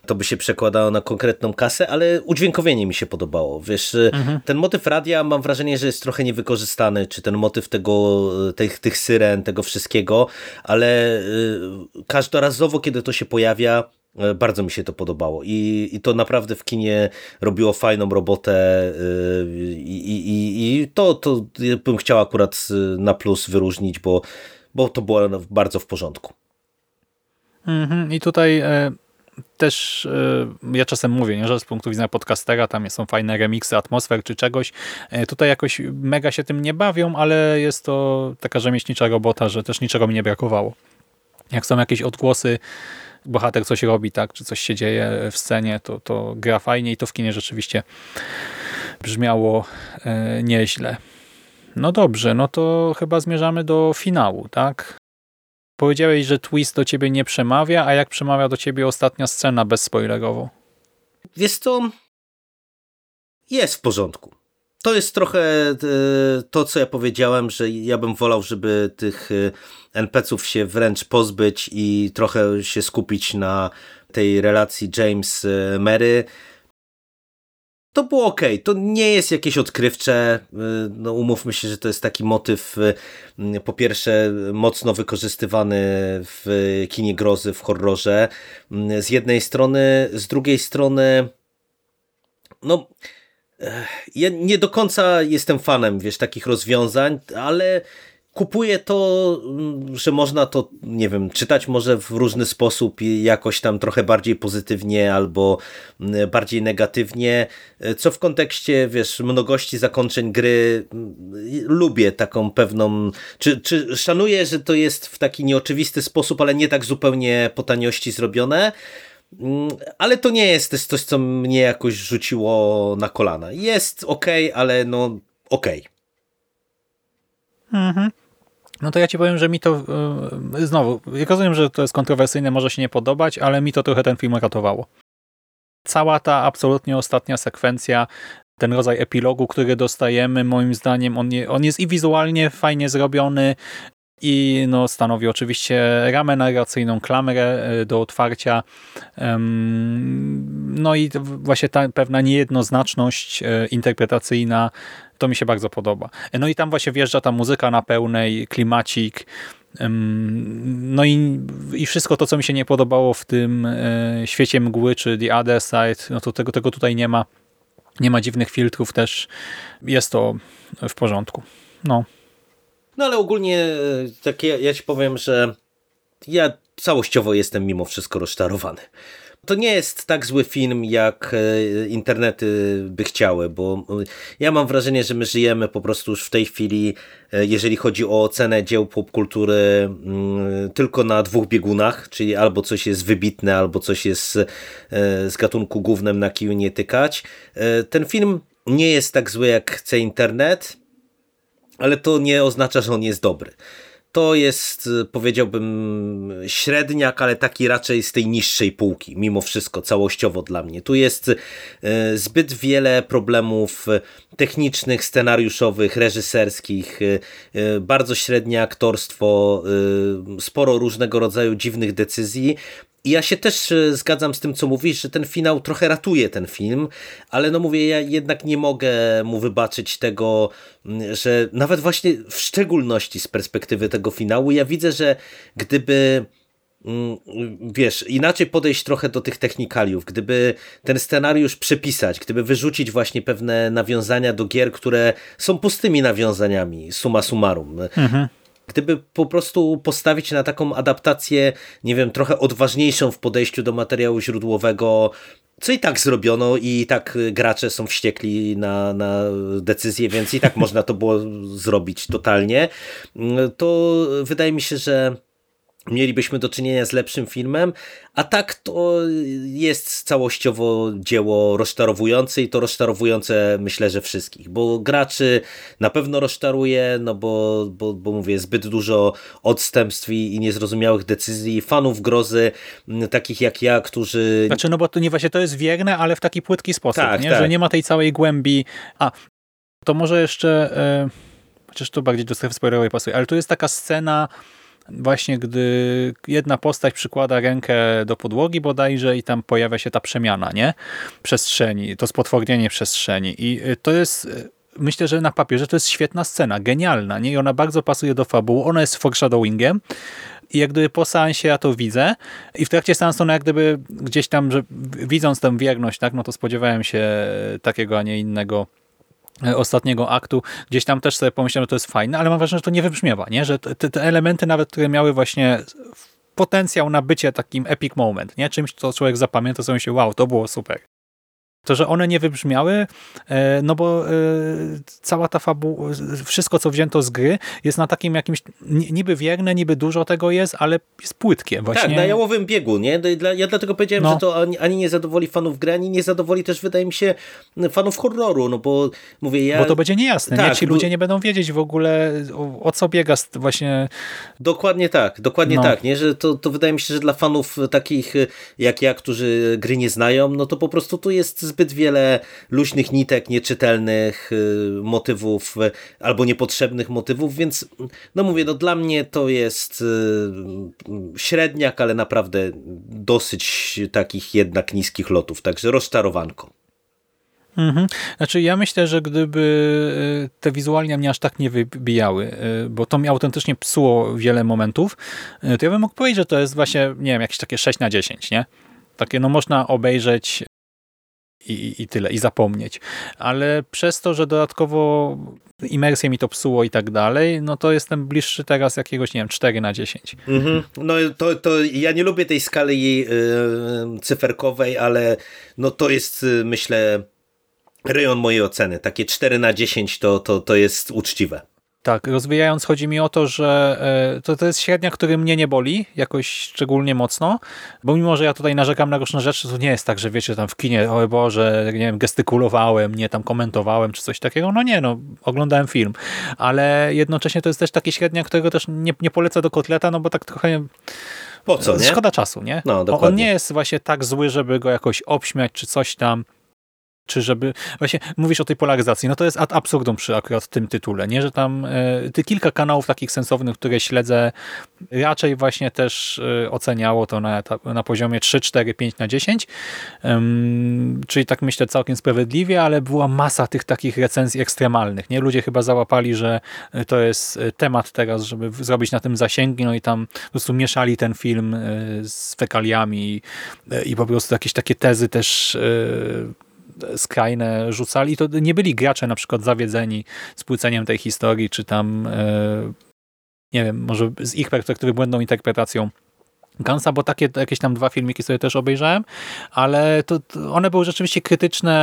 to by się przekładało na konkretną kasę, ale udźwiękowienie mi się podobało. Wiesz, mhm. ten motyw radia mam wrażenie, że jest trochę niewykorzystany, czy ten motyw tego, tych, tych syren, tego wszystkiego, ale y, każdorazowo, kiedy to się pojawia, y, bardzo mi się to podobało I, i to naprawdę w kinie robiło fajną robotę y, i, i, i to, to bym chciał akurat na plus wyróżnić, bo, bo to było bardzo w porządku. Mhm. I tutaj e, też e, ja czasem mówię, nie, że z punktu widzenia podcastera tam są fajne remiksy atmosfer czy czegoś. E, tutaj jakoś mega się tym nie bawią, ale jest to taka rzemieślnicza robota, że też niczego mi nie brakowało. Jak są jakieś odgłosy, bohater coś robi, tak, czy coś się dzieje w scenie, to, to gra fajnie i to w kinie rzeczywiście brzmiało e, nieźle. No dobrze, no to chyba zmierzamy do finału, tak? Powiedziałeś, że twist do ciebie nie przemawia, a jak przemawia do ciebie ostatnia scena bezspoilerowo? Jest to... Jest w porządku. To jest trochę e, to, co ja powiedziałem, że ja bym wolał, żeby tych e, NPC-ów się wręcz pozbyć i trochę się skupić na tej relacji James-Mary, to było ok. To nie jest jakieś odkrywcze. Y, no, umówmy się, że to jest taki motyw y, po pierwsze mocno wykorzystywany w kinie grozy, w horrorze. Y, z jednej strony, z drugiej strony no ja nie do końca jestem fanem, wiesz, takich rozwiązań, ale kupuję to, mm, że można to, nie wiem, czytać może w różny sposób, jakoś tam trochę bardziej pozytywnie albo mm, bardziej negatywnie, co w kontekście, wiesz, mnogości zakończeń gry mm, lubię taką pewną, czy, czy szanuję, że to jest w taki nieoczywisty sposób, ale nie tak zupełnie po taniości zrobione, ale to nie jest też coś, co mnie jakoś rzuciło na kolana. Jest ok, ale no ok. Mhm. No to ja ci powiem, że mi to yy, znowu, rozumiem, że to jest kontrowersyjne, może się nie podobać, ale mi to trochę ten film ratowało. Cała ta absolutnie ostatnia sekwencja, ten rodzaj epilogu, który dostajemy, moim zdaniem, on, on jest i wizualnie fajnie zrobiony, i no, stanowi oczywiście ramę narracyjną, klamrę e, do otwarcia. No i właśnie ta pewna niejednoznaczność e, interpretacyjna to mi się bardzo podoba. No i tam właśnie wjeżdża ta muzyka na pełnej, klimacik. No i, i wszystko to, co mi się nie podobało w tym e, świecie mgły, czy The Other Side, no to tego, tego tutaj nie ma. Nie ma dziwnych filtrów też. Jest to w porządku. No. No ale ogólnie tak ja, ja ci powiem, że ja całościowo jestem mimo wszystko rozczarowany. To nie jest tak zły film, jak e, internety by chciały, bo e, ja mam wrażenie, że my żyjemy po prostu już w tej chwili, e, jeżeli chodzi o ocenę dzieł popkultury, mm, tylko na dwóch biegunach, czyli albo coś jest wybitne, albo coś jest z gatunku głównym na kiju nie tykać. Ten film nie jest tak zły, jak chce internet, ale to nie oznacza, że on jest dobry. To jest, y, powiedziałbym, średniak, ale taki raczej z tej niższej półki, mimo wszystko, całościowo dla mnie. Tu jest y, zbyt wiele problemów technicznych, scenariuszowych, reżyserskich, y, bardzo średnie aktorstwo, sporo różnego rodzaju dziwnych decyzji, i ja się też e, zgadzam z tym, co mówisz, że ten finał trochę ratuje ten film, ale no mówię, ja jednak nie mogę mu wybaczyć tego, że nawet właśnie w szczególności z perspektywy tego finału, ja widzę, że gdyby wiesz, inaczej podejść trochę do tych technikaliów, gdyby ten scenariusz przepisać, gdyby wyrzucić właśnie pewne nawiązania do gier, które są pustymi nawiązaniami, suma summarum, mhm Gdyby po prostu postawić na taką adaptację, nie wiem, trochę odważniejszą w podejściu do materiału źródłowego, co i tak zrobiono i tak gracze są wściekli na, na decyzję, więc i tak można to było zrobić totalnie, to wydaje mi się, że mielibyśmy do czynienia z lepszym filmem, a tak to jest całościowo dzieło rozczarowujące i to rozczarowujące myślę, że wszystkich, bo graczy na pewno rozczaruje, no bo, bo, bo mówię, zbyt dużo odstępstw i, i niezrozumiałych decyzji, fanów grozy, takich jak ja, którzy... Znaczy, no bo to nie właśnie to jest wierne, ale w taki płytki sposób, Tak, nie? tak. że nie ma tej całej głębi. A, to może jeszcze, e, chociaż to bardziej do strefy spoilerowej pasuje, ale tu jest taka scena właśnie, gdy jedna postać przykłada rękę do podłogi bodajże i tam pojawia się ta przemiana, nie? Przestrzeni, to spotwornienie przestrzeni i y, to jest y, myślę, że na papierze to jest świetna scena, genialna, nie? I ona bardzo pasuje do fabuły, ona jest foreshadowingiem i jak gdyby po seansie ja to widzę i w trakcie seansu, no jak gdyby gdzieś tam, że widząc tę wierność, tak, no to spodziewałem się takiego, a nie innego ostatniego aktu, gdzieś tam też sobie pomyślałem, że to jest fajne, ale mam wrażenie, że to nie wybrzmiewa, nie? że te, te elementy nawet, które miały właśnie potencjał na bycie takim epic moment, nie? czymś, co człowiek zapamięta, sobie się, wow, to było super. To, że one nie wybrzmiały, e, no bo e, cała ta fabuła, wszystko co wzięto z gry jest na takim jakimś, ni- niby wierne, niby dużo tego jest, ale jest płytkie. Właśnie. Tak, na jałowym biegu, nie? Dla- Ja dlatego powiedziałem, No. że to ani, ani nie zadowoli fanów gry, ani nie zadowoli też, wydaje mi się, fanów horroru, no bo mówię, ja... Bo to będzie niejasne, nie? Tak, Ci bo- ludzie nie będą wiedzieć w ogóle o, o co biega właśnie Dokładnie tak, dokładnie No. tak, nie? że to, to wydaje mi się, że dla fanów takich jak ja, którzy gry nie znają, no to po prostu tu jest zbyt wiele luźnych nitek, nieczytelnych y, motywów y, albo niepotrzebnych motywów, więc no mówię, no dla mnie to jest y, średniak, ale naprawdę dosyć takich jednak niskich lotów, także rozczarowanko. Mhm. Znaczy ja myślę, że gdyby te wizualnie mnie aż tak nie wybijały, bo to mi autentycznie psuło wiele momentów, to ja bym mógł powiedzieć, że to jest właśnie, nie wiem, jakieś takie 6 na 10, nie? Takie, no można obejrzeć i, i- tyle, i zapomnieć. Ale przez to, że dodatkowo imersję mi to psuło i tak dalej, no to jestem bliższy teraz jakiegoś, nie wiem, 4 na 10. Mhm. No to, to ja nie lubię tej skali yy, cyferkowej, ale no to jest yy, myślę rejon mojej oceny. Takie 4 na 10 to, to, to jest uczciwe. Tak, rozwijając, chodzi mi o to, że e, to, to jest średnia, który mnie nie boli jakoś szczególnie mocno, bo mimo, że ja tutaj narzekam na różne rzeczy, to nie jest tak, że wiecie, tam w kinie, o Boże, nie wiem, gestykulowałem, nie tam komentowałem, czy coś takiego. No nie, no, oglądałem film, ale jednocześnie to jest też taki średnia, którego też nie, nie polecę do kotleta, no bo tak trochę Po co, nie? szkoda czasu, nie? No, On dokładnie. nie jest właśnie tak zły, żeby go jakoś obśmiać, czy coś tam, czy żeby... Właśnie mówisz o tej polaryzacji, no to jest ad absurdum przy akurat tym tytule, nie? Że tam e, ty kilka kanałów takich sensownych, które śledzę, raczej właśnie też e, oceniało to na, na poziomie 3, 4, 5 na 10. Ym, czyli tak myślę całkiem sprawiedliwie, ale była masa tych takich recenzji ekstremalnych, nie? Ludzie chyba załapali, że e, to jest temat teraz, żeby zrobić na tym zasięgi, no i tam po prostu mieszali ten film z fekaliami i, po prostu jakieś takie tezy też skrajne rzucali. To nie byli gracze na przykład zawiedzeni spłyceniem tej historii, czy tam e, nie wiem, może z ich perspektywy błędną interpretacją Gansa, bo takie jakieś tam dwa filmiki sobie też obejrzałem, ale to, to one były rzeczywiście krytyczne,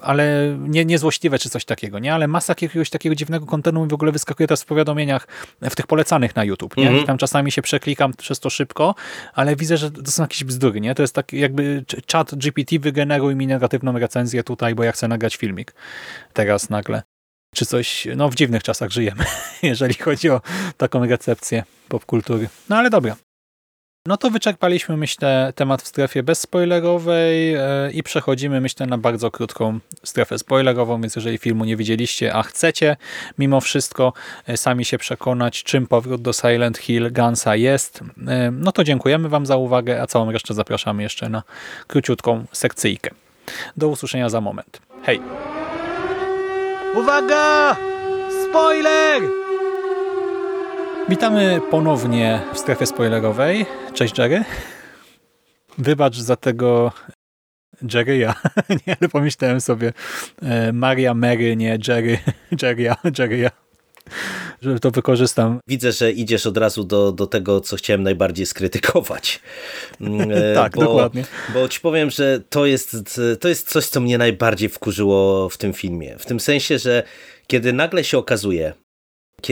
e, ale nie, nie złośliwe czy coś takiego, nie? Ale masa jakiegoś takiego dziwnego kontentu mi w ogóle wyskakuje teraz w powiadomieniach w tych polecanych na YouTube, nie? Mhm. I tam czasami się przeklikam przez to szybko, ale widzę, że to są jakieś bzdury, nie? To jest tak jakby czat GPT wygeneruj mi negatywną recenzję tutaj, bo ja chcę nagrać filmik teraz nagle. Czy coś, no w dziwnych czasach żyjemy, jeżeli chodzi o taką recepcję popkultury. No ale dobra. No to wyczerpaliśmy, myślę, temat w strefie bezspoilerowej e, i przechodzimy, myślę, na bardzo krótką strefę spoilerową, więc jeżeli filmu nie widzieliście, a chcecie mimo wszystko e, sami się przekonać, czym powrót do Silent Hill Gansa jest, e, no to dziękujemy Wam za uwagę, a całą resztę zapraszamy jeszcze na króciutką sekcyjkę. Do usłyszenia za moment. Hej! Uwaga! Spoiler! Witamy ponownie w strefie spoilerowej. Cześć Jerry. Wybacz za tego Jerry'a, nie, ale pomyślałem sobie e, Maria, Mary, nie Jerry, Jerry'a, Jerry'a. że to wykorzystam. Widzę, że idziesz od razu do, do tego, co chciałem najbardziej skrytykować. Mm, e, tak, bo, dokładnie. Bo ci powiem, że to jest, to jest coś, co mnie najbardziej wkurzyło w tym filmie. W tym sensie, że kiedy nagle się okazuje,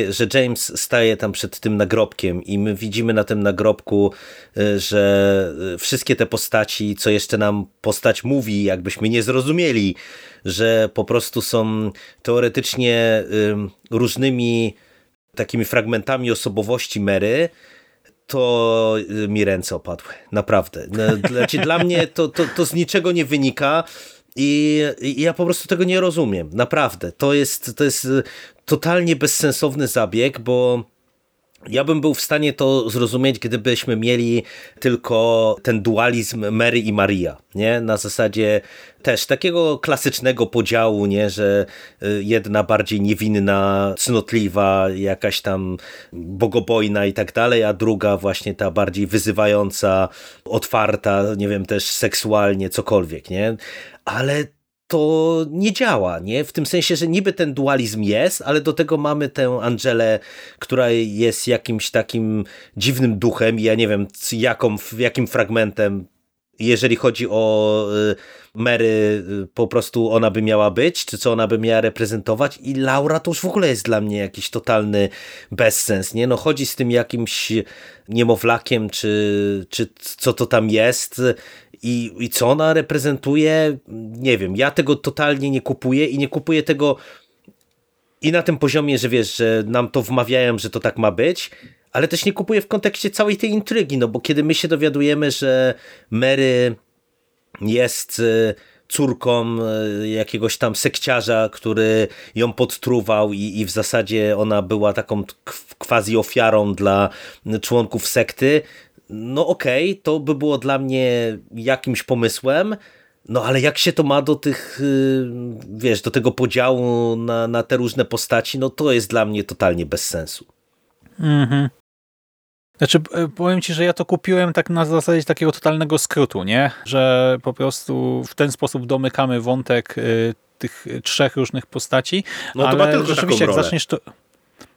że James staje tam przed tym nagrobkiem i my widzimy na tym nagrobku, y, że y, wszystkie te postaci, co jeszcze nam postać mówi, jakbyśmy nie zrozumieli, że po prostu są teoretycznie różnymi takimi fragmentami osobowości Mary, to y, mi ręce opadły. Naprawdę. Znaczy, dla mnie to, to, to z niczego nie wynika. I, I, ja po prostu tego nie rozumiem. Naprawdę. To jest, to jest totalnie bezsensowny zabieg, bo ja bym był w stanie to zrozumieć, gdybyśmy mieli tylko ten dualizm Mary i Maria, nie? Na zasadzie też takiego klasycznego podziału, nie? Że y, jedna bardziej niewinna, cnotliwa, jakaś tam bogobojna i tak dalej, a druga właśnie ta bardziej wyzywająca, otwarta, nie wiem, też seksualnie, cokolwiek, nie? Ale to nie działa, nie? W tym sensie, że niby ten dualizm jest, ale do tego mamy tę Angelę, która jest jakimś takim dziwnym duchem i ja nie wiem, jaką, jakim fragmentem jeżeli chodzi o y, Mary, y, po prostu ona by miała być, czy co ona by miała reprezentować i Laura to już w ogóle jest dla mnie jakiś totalny bezsens, nie? No chodzi z tym jakimś niemowlakiem, czy, czy co to tam jest i, i co ona reprezentuje, nie wiem, ja tego totalnie nie kupuję i nie kupuję tego i na tym poziomie, że wiesz, że nam to wmawiają, że to tak ma być, ale też nie kupuję w kontekście całej tej intrygi, no bo kiedy my się dowiadujemy, że Mary jest e, córką e, jakiegoś tam sekciarza, który ją podtruwał i, i w zasadzie ona była taką quasi ofiarą dla członków sekty, no okej, okay, to by było dla mnie jakimś pomysłem, no ale jak się to ma do tych, y, wiesz, do tego podziału na, na te różne postaci, no to jest dla mnie totalnie bez sensu. Mhm. Znaczy, e, powiem ci, że ja to kupiłem tak na zasadzie takiego totalnego skrótu, nie? Że po prostu w ten sposób domykamy wątek y, tych trzech różnych postaci. No to ale ma tylko rzeczywiście, jak zaczniesz to.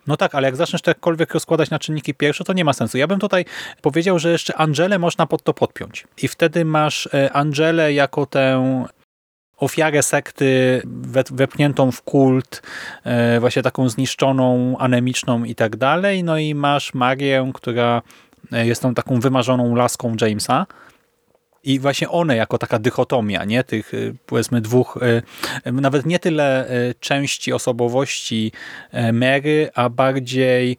No tak, ale jak zaczniesz to jakkolwiek rozkładać na czynniki pierwsze, to nie ma sensu. Ja bym tutaj powiedział, że jeszcze Angelę można pod to podpiąć. I wtedy masz e, Angelę jako tę ofiarę sekty wepchniętą w kult, e, właśnie taką zniszczoną, anemiczną i tak dalej. No i masz Marię, która e, jest tą taką wymarzoną laską Jamesa. I właśnie one jako taka dychotomia, nie? Tych e, powiedzmy dwóch, nawet nie tyle części osobowości Mary, a bardziej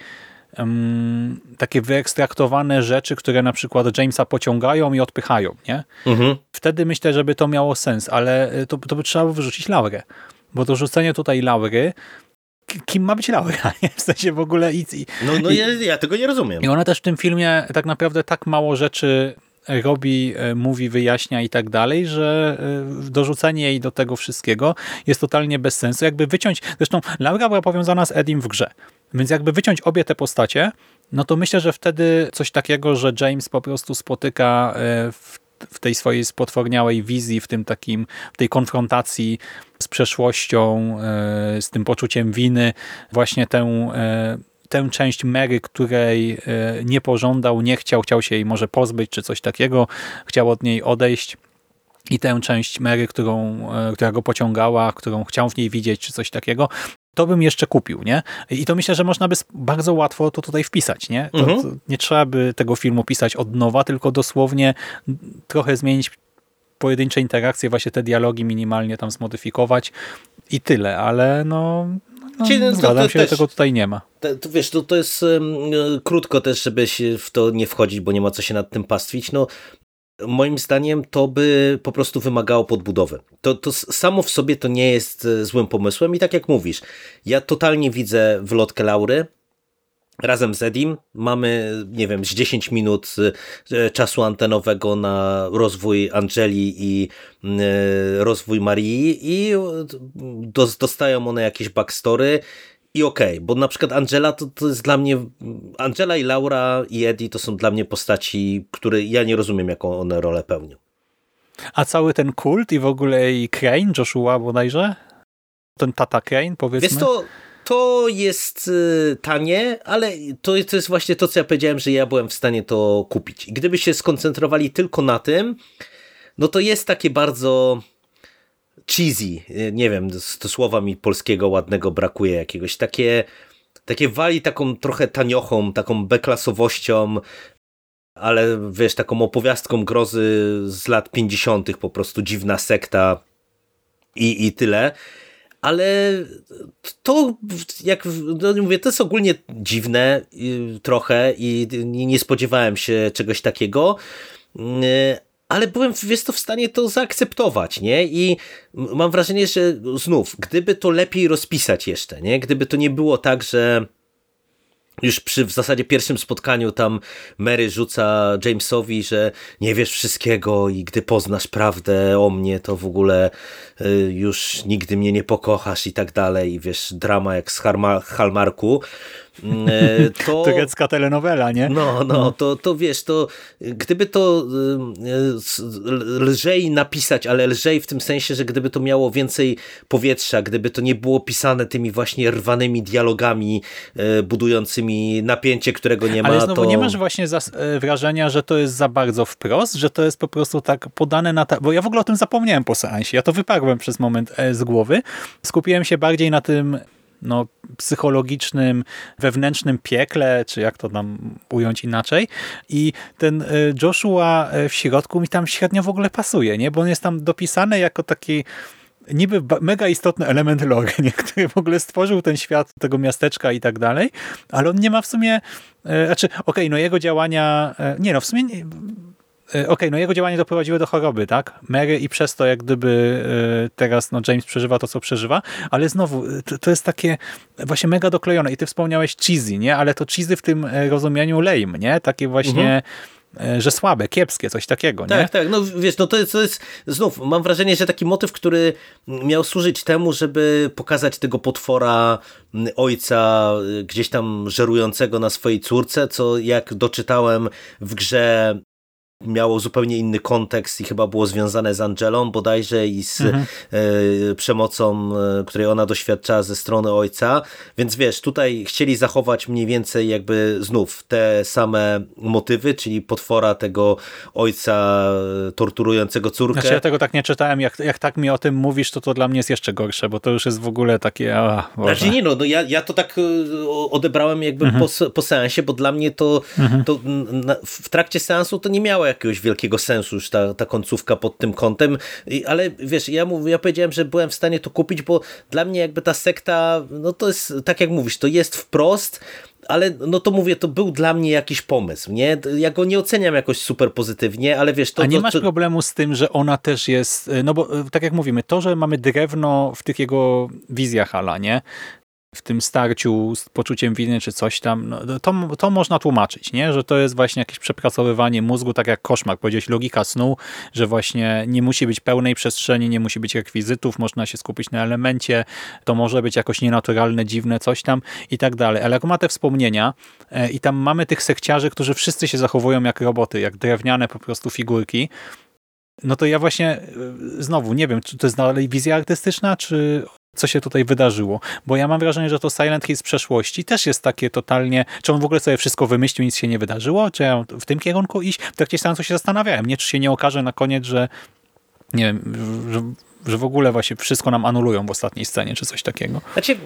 um, takie wyekstraktowane rzeczy, które na przykład Jamesa pociągają i odpychają. Nie? Mhm. Wtedy myślę, żeby to miało sens, ale to, to by trzeba wyrzucić Laurę. Bo to rzucenie tutaj Laury kim ma być Laura, nie? w sensie w ogóle i, i No, no ja, ja, tego nie rozumiem. I ona też w tym filmie tak naprawdę tak mało rzeczy robi, e, mówi, wyjaśnia i tak dalej, że e, dorzucenie jej do tego wszystkiego jest totalnie bez sensu. Jakby wyciąć, zresztą Laura była powiązana z Edim w grze, więc jakby wyciąć obie te postacie, no to myślę, że wtedy coś takiego, że James po prostu spotyka e, w w tej swojej spotworniałej wizji, w tym takim, w tej konfrontacji z przeszłością, z tym poczuciem winy, właśnie tę tę część Mary, której e, nie pożądał, nie chciał, chciał się jej może pozbyć, czy coś takiego, chciał od niej odejść i tę część Mary, którą, e, która go pociągała, którą chciał w niej widzieć, czy coś takiego, to bym jeszcze kupił, nie? I to myślę, że można by bardzo łatwo to tutaj wpisać, nie? To, mhm. to nie trzeba by tego filmu pisać od nowa, tylko dosłownie trochę zmienić pojedyncze interakcje, właśnie te dialogi minimalnie tam zmodyfikować i tyle, ale no no, zgadzam się, też, tego tutaj nie ma. To, to wiesz, to, to jest um, krótko też, żeby się w to nie wchodzić, bo nie ma co się nad tym pastwić. No, moim zdaniem to by po prostu wymagało podbudowy. To, to samo w sobie to nie jest e, złym pomysłem i tak jak mówisz, ja totalnie widzę wlotkę Laury, razem z Edim. Mamy, nie wiem, z 10 minut e, czasu antenowego na rozwój Angeli i e, rozwój Marii i dostają one jakieś backstory i okej, okay, bo na przykład Angela to, to jest dla mnie, Angela i Laura i Eddie to są dla mnie postaci, które ja nie rozumiem, jaką one rolę pełnią. A cały ten kult i w ogóle i Crane, Joshua bodajże? Ten tata Crane, powiedzmy? Wiesz to to jest y, tanie, ale to, to jest właśnie to, co ja powiedziałem, że ja byłem w stanie to kupić. I gdyby się skoncentrowali tylko na tym, no to jest takie bardzo cheesy, y, nie wiem, to słowa mi polskiego ładnego brakuje jakiegoś, takie, takie wali taką trochę taniochą, taką beklasowością, ale wiesz, taką opowiastką grozy z lat 50. po prostu dziwna sekta i, i tyle. Ale to, jak no mówię, to jest ogólnie dziwne y, trochę i nie spodziewałem się czegoś takiego, y, ale byłem wiesz to w stanie to zaakceptować, nie? I mam wrażenie, że znów, gdyby to lepiej rozpisać jeszcze, nie? Gdyby to nie było tak, że już przy w zasadzie pierwszym spotkaniu tam Mary rzuca Jamesowi, że nie wiesz wszystkiego i gdy poznasz prawdę o mnie, to w ogóle y, już nigdy mnie nie pokochasz i tak dalej. I wiesz, drama jak z Hallmarku. E, to... Turecka telenowela, nie? No, no, to, to wiesz, to gdyby to e, lżej napisać, ale lżej w tym sensie, że gdyby to miało więcej powietrza, gdyby to nie było pisane tymi właśnie rwanymi dialogami e, budującymi napięcie, którego nie ma, Ale znowu to... nie masz właśnie wrażenia, że to jest za bardzo wprost, że to jest po prostu tak podane na... Ta... Bo ja w ogóle o tym zapomniałem po seansie, ja to wyparłem przez moment z głowy. Skupiłem się bardziej na tym no, psychologicznym, wewnętrznym piekle, czy jak to tam ująć inaczej. I ten e, Joshua e, w środku mi tam średnio w ogóle pasuje, nie? bo on jest tam dopisany jako taki niby mega istotny element lore, nie? który w ogóle stworzył ten świat tego miasteczka i tak dalej, ale on nie ma w sumie, e, znaczy okej, okay, no jego działania, nie no, w sumie E, okej, okay, no jego działanie doprowadziło do choroby, tak? Mary i przez to jak gdyby e, teraz no James przeżywa to, co przeżywa, ale znowu e, to, to jest takie właśnie mega doklejone i ty wspomniałeś cheesy, nie? Ale to cheesy w tym rozumieniu lame, nie? Takie właśnie mhm że słabe, kiepskie, coś takiego, nie? Tak, tak, no wiesz, no to jest, to jest, znów, mam wrażenie, że taki motyw, który miał służyć temu, żeby pokazać tego potwora ojca gdzieś tam żerującego na swojej córce, co jak doczytałem w grze miało zupełnie inny kontekst i chyba było związane z Angelą bodajże i z mhm. e, przemocą, e, której ona doświadczała ze strony ojca. Więc wiesz, tutaj chcieli zachować mniej więcej jakby znów te same motywy, czyli potwora tego ojca e, torturującego córkę. Znaczy ja tego tak nie czytałem. Jak, jak tak mi o tym mówisz, to to dla mnie jest jeszcze gorsze, bo to już jest w ogóle takie... A, znaczy nie no, no ja, ja to tak odebrałem jakby mhm. po, po seansie, bo dla mnie to, mhm. to na, w trakcie seansu to nie miało jakiegoś wielkiego sensu już ta, ta końcówka pod tym kątem, ale wiesz, ja, mów, ja powiedziałem, że byłem w stanie to kupić, bo dla mnie jakby ta sekta, no to jest, tak jak mówisz, to jest wprost, ale no to mówię, to był dla mnie jakiś pomysł, nie? Ja go nie oceniam jakoś super pozytywnie, ale wiesz... To, A nie to, masz problemu z tym, że ona też jest, no bo tak jak mówimy, to, że mamy drewno w tych jego wizjach Ala, nie? W tym starciu z poczuciem winy czy coś tam, no, to, to można tłumaczyć, nie? że to jest właśnie jakieś przepracowywanie mózgu, tak jak koszmar, powiedzieć logika snu, że właśnie nie musi być pełnej przestrzeni, nie musi być rekwizytów, można się skupić na elemencie, to może być jakoś nienaturalne, dziwne, coś tam i tak dalej. Ale jak ma te wspomnienia e, i tam mamy tych sekciarzy, którzy wszyscy się zachowują jak roboty, jak drewniane po prostu figurki, no to ja właśnie e, znowu nie wiem, czy to jest dalej wizja artystyczna, czy co się tutaj wydarzyło. Bo ja mam wrażenie, że to Silent Hill z przeszłości też jest takie totalnie, czy on w ogóle sobie wszystko wymyślił, nic się nie wydarzyło, czy ja w tym kierunku iść? W trakcie seansu się zastanawiałem, nie, czy się nie okaże na koniec, że nie wiem, że, w ogóle właśnie wszystko nam anulują w ostatniej scenie, czy coś takiego. Znaczy,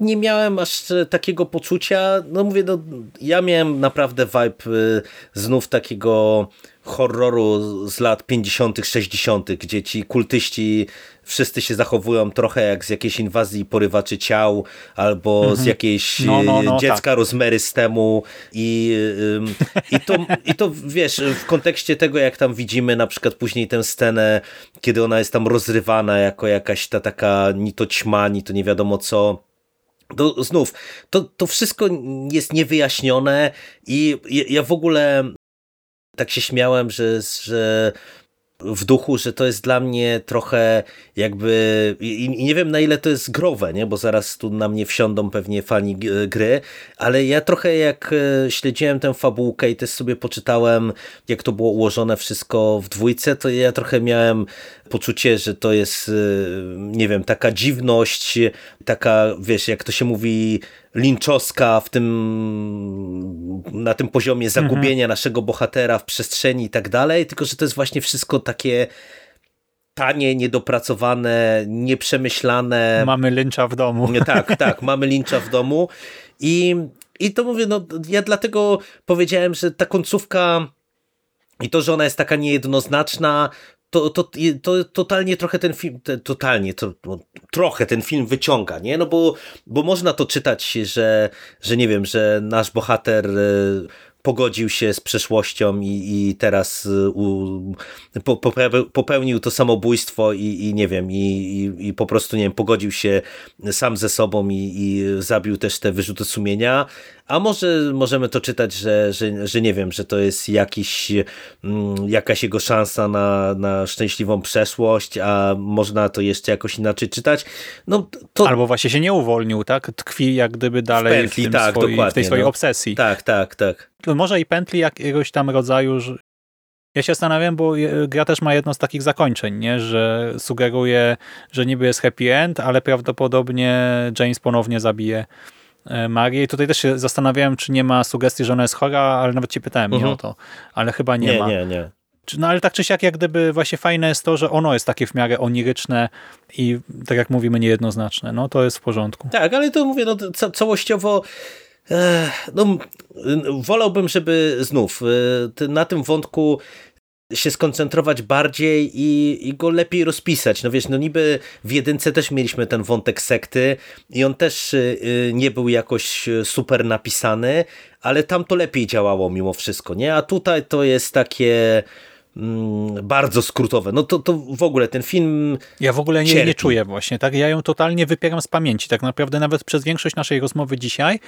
nie miałem aż takiego poczucia, no mówię, no, ja miałem naprawdę vibe y, znów takiego horroru z lat 50., 60., gdzie ci kultyści wszyscy się zachowują trochę jak z jakiejś inwazji porywaczy ciał albo mhm. z jakiejś no, no, no, dziecka tak. rozmery z temu i, i, to, i to wiesz, w kontekście tego jak tam widzimy na przykład później tę scenę, kiedy ona jest tam rozrywana jako jakaś ta taka ni to ćma, ni to nie wiadomo co. To znów, to, to wszystko jest niewyjaśnione i ja w ogóle tak się śmiałem, że, że w duchu, że to jest dla mnie trochę jakby i, i, nie wiem na ile to jest growe, nie? bo zaraz tu na mnie wsiądą pewnie fani gry, ale ja trochę jak e, śledziłem tę fabułkę i też sobie poczytałem jak to było ułożone wszystko w dwójce, to ja trochę miałem poczucie, że to jest e, nie wiem, taka dziwność, taka wiesz, jak to się mówi linczowska w tym na tym poziomie zagubienia mhm. naszego bohatera w przestrzeni i tak dalej, tylko że to jest właśnie wszystko takie tanie, niedopracowane, nieprzemyślane. Mamy lincza w domu. Tak, tak, mamy lincza w domu i, i to mówię, no ja dlatego powiedziałem, że ta końcówka i to, że ona jest taka niejednoznaczna, to, to, to totalnie trochę ten film, totalnie, to, no, trochę ten film wyciąga, nie? No bo, bo można to czytać, że, że nie wiem, że nasz bohater e, pogodził się z przeszłością i, i teraz y, u, po, popełnił to samobójstwo i, i nie wiem, i, i, po prostu nie wiem, pogodził się sam ze sobą i, i zabił też te wyrzuty sumienia, a może możemy to czytać, że, że, że nie wiem, że to jest jakiś, mm, jakaś jego szansa na, na szczęśliwą przeszłość, a można to jeszcze jakoś inaczej czytać. No, to... Albo właśnie się nie uwolnił, tak? Tkwi jak gdyby dalej w, pętli, w, tak, swoi, w tej swojej no. obsesji. Tak, tak, tak. Może i pętli jakiegoś tam rodzaju, ja się zastanawiam, bo gra też ma jedno z takich zakończeń, nie? że sugeruje, że niby jest happy end, ale prawdopodobnie James ponownie zabije E, Marię. I tutaj też się zastanawiałem, czy nie ma sugestii, że ona jest chora, ale nawet cię pytałem -huh. nie o mhm. to, ale chyba nie, nie ma. Nie, nie, No ale tak czy siak, jak gdyby właśnie fajne jest to, że ono jest takie w miarę oniryczne i tak jak mówimy, niejednoznaczne. No to jest w porządku. Tak, ale to mówię, no ca całościowo e, no, wolałbym, żeby znów e, na tym wątku się skoncentrować bardziej i, i go lepiej rozpisać. No wiesz, no niby w jedynce też mieliśmy ten wątek sekty i on też y, y, nie był jakoś super napisany, ale tam to lepiej działało mimo wszystko, nie? A tutaj to jest takie mm, bardzo skrótowe. No to, to w ogóle ten film. Ja w ogóle nie, nie czuję właśnie, tak? Ja ją totalnie wypieram z pamięci. Tak naprawdę nawet przez większość naszej rozmowy dzisiaj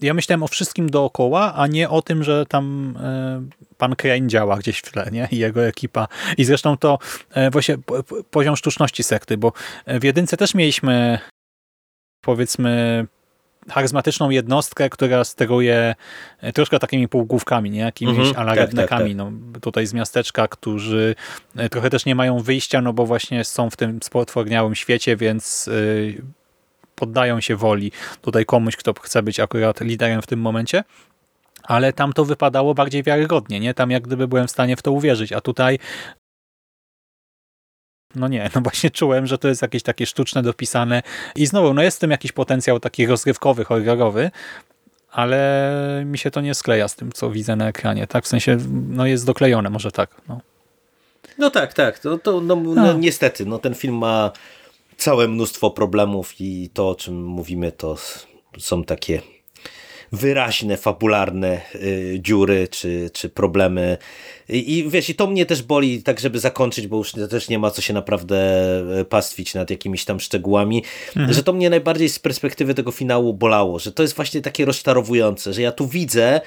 ja myślałem o wszystkim dookoła, a nie o tym, że tam e, pan Crane działa gdzieś w tle, nie? I jego ekipa. I zresztą to e, właśnie poziom sztuczności sekty, bo w jedynce też mieliśmy powiedzmy charyzmatyczną jednostkę, która steruje e, troszkę takimi półgłówkami, nie? jakimiś ala tak, tak, tak. no, tutaj z miasteczka, którzy trochę też nie mają wyjścia, no bo właśnie są w tym spotworniałym świecie, więc poddają się woli tutaj komuś, kto chce być akurat liderem w tym momencie, ale tam to wypadało bardziej wiarygodnie, nie? Tam jak gdyby byłem w stanie w to uwierzyć, a tutaj no nie, no właśnie czułem, że to jest jakieś takie sztuczne, dopisane i znowu, no jest w tym jakiś potencjał taki rozgrywkowy, horrorowy, ale mi się to nie skleja z tym, co widzę na ekranie, tak? W sensie, no jest doklejone, może tak, no. No tak, tak, to, to no, no, no niestety, no ten film ma całe mnóstwo problemów i to, o czym mówimy, to są takie wyraźne, fabularne y, dziury czy, czy problemy. I, I wiesz, i to mnie też boli, tak żeby zakończyć, bo już też nie ma co się naprawdę e, pastwić nad jakimiś tam szczegółami, mhm. że to mnie najbardziej z perspektywy tego finału bolało, że to jest właśnie takie rozczarowujące, że ja tu widzę,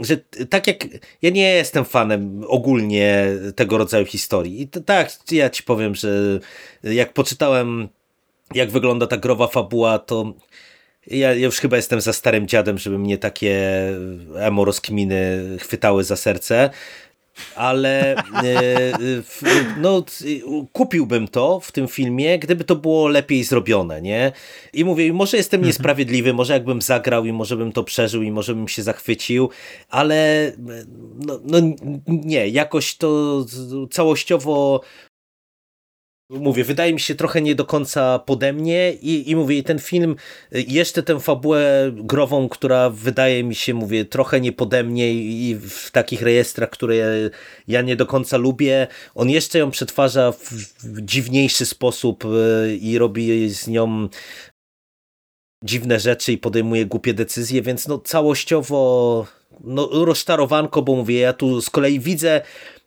że tak jak ja nie jestem fanem ogólnie tego rodzaju historii. I to, tak, ja ci powiem, że jak poczytałem, jak wygląda ta growa fabuła, to ja, już chyba jestem za starym dziadem, żeby mnie takie emo rozkminy chwytały za serce ale e, e, no, kupiłbym to w tym filmie, gdyby to było lepiej zrobione, nie? I mówię, może jestem mhm. niesprawiedliwy, może jakbym zagrał i może bym to przeżył i może bym się zachwycił, ale no, no nie, jakoś to całościowo Mówię, wydaje mi się trochę nie do końca pode mnie i, i mówię, ten film, jeszcze tę fabułę grową, która wydaje mi się, mówię, trochę nie pode mnie i w takich rejestrach, które ja nie do końca lubię, on jeszcze ją przetwarza w, w dziwniejszy sposób e, i robi z nią dziwne rzeczy i podejmuje głupie decyzje, więc no całościowo no, rozczarowanko, bo mówię, ja tu z kolei widzę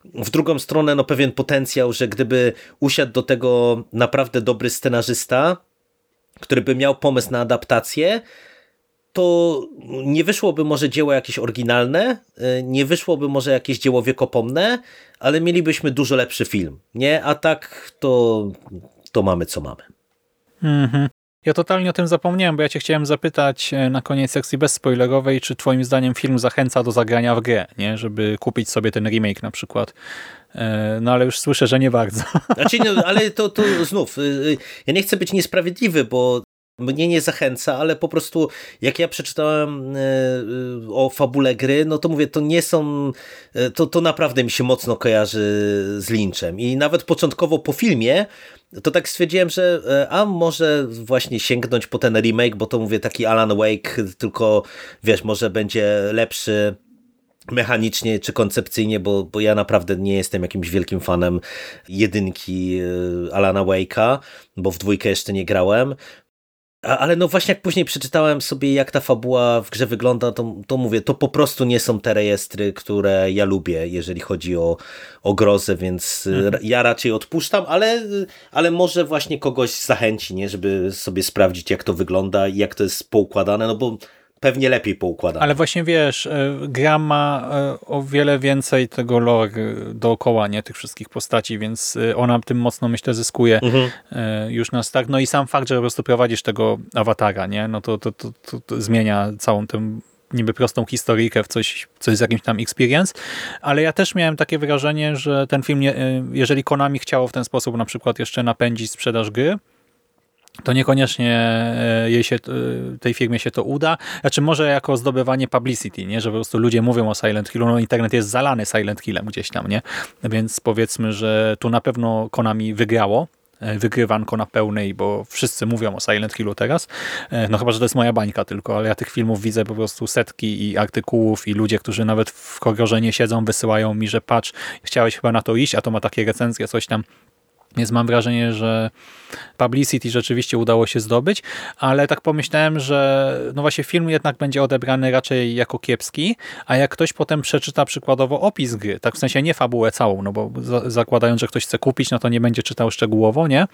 w drugą stronę no, pewien potencjał, że gdyby usiadł do tego naprawdę dobry scenarzysta, który by miał pomysł na adaptację, to nie wyszłoby może dzieło jakieś oryginalne, y, nie wyszłoby może jakieś dzieło wiekopomne, ale mielibyśmy dużo lepszy film, nie? A tak to, to mamy co mamy. Mhm. Ja totalnie o tym zapomniałem, bo ja cię chciałem zapytać e, na koniec sekcji bezspoilerowej, czy twoim zdaniem film zachęca do zagrania w grę, nie? żeby kupić sobie ten remake na przykład. E, no ale już słyszę, że nie bardzo. Znaczy, no, ale to, to znów, y, y, ja nie chcę być niesprawiedliwy, bo mnie nie zachęca, ale po prostu jak ja przeczytałem y, o fabule gry, no to mówię, to nie są, to, to naprawdę mi się mocno kojarzy z Lynchem i nawet początkowo po filmie to tak stwierdziłem, że a może właśnie sięgnąć po ten remake, bo to mówię taki Alan Wake, tylko wiesz, może będzie lepszy mechanicznie czy koncepcyjnie, bo, bo ja naprawdę nie jestem jakimś wielkim fanem jedynki e, Alana Wake'a, bo w dwójkę jeszcze nie grałem. Ale no właśnie jak później przeczytałem sobie jak ta fabuła w grze wygląda, to, to mówię, to po prostu nie są te rejestry, które ja lubię, jeżeli chodzi o, o grozę, więc e, mhm. ja raczej odpuszczam, ale, ale może właśnie kogoś zachęci, nie, żeby sobie sprawdzić jak to wygląda i jak to jest poukładane, no bo pewnie lepiej poukładane. Ale właśnie wiesz, e, gra ma e, o wiele więcej tego lore dookoła, nie, tych wszystkich postaci, więc e, ona tym mocno, myślę, zyskuje mhm. już na start. No i sam fakt, że po prostu prowadzisz tego awatara, nie, no to, to, to, to, to zmienia całą tę niby prostą historyjkę w coś, coś z jakimś tam experience, ale ja też miałem takie wrażenie, że ten film, jeżeli Konami chciało w ten sposób na przykład jeszcze napędzić sprzedaż gry, to niekoniecznie e, jej się, e, tej firmie się to uda. Znaczy może jako zdobywanie publicity, nie? że po prostu ludzie mówią o Silent Hillu, no internet jest zalany Silent Hillem gdzieś tam, nie? Więc powiedzmy, że tu na pewno Konami wygrało, e, wygrywanko na pełnej, bo wszyscy mówią o Silent Hillu teraz. No chyba, że to jest moja bańka tylko, ale ja tych filmów widzę po prostu setki i artykułów i ludzie, którzy nawet w horrorze nie siedzą, wysyłają mi, że patrz, chciałeś chyba na to iść, a to ma takie recenzje, coś tam więc mam wrażenie, że publicity rzeczywiście udało się zdobyć, ale tak pomyślałem, że no właśnie film jednak będzie odebrany raczej jako kiepski, a jak ktoś potem przeczyta przykładowo opis gry, tak w sensie nie fabułę całą, no bo zakładając, że ktoś chce kupić, no to nie będzie czytał szczegółowo, nie?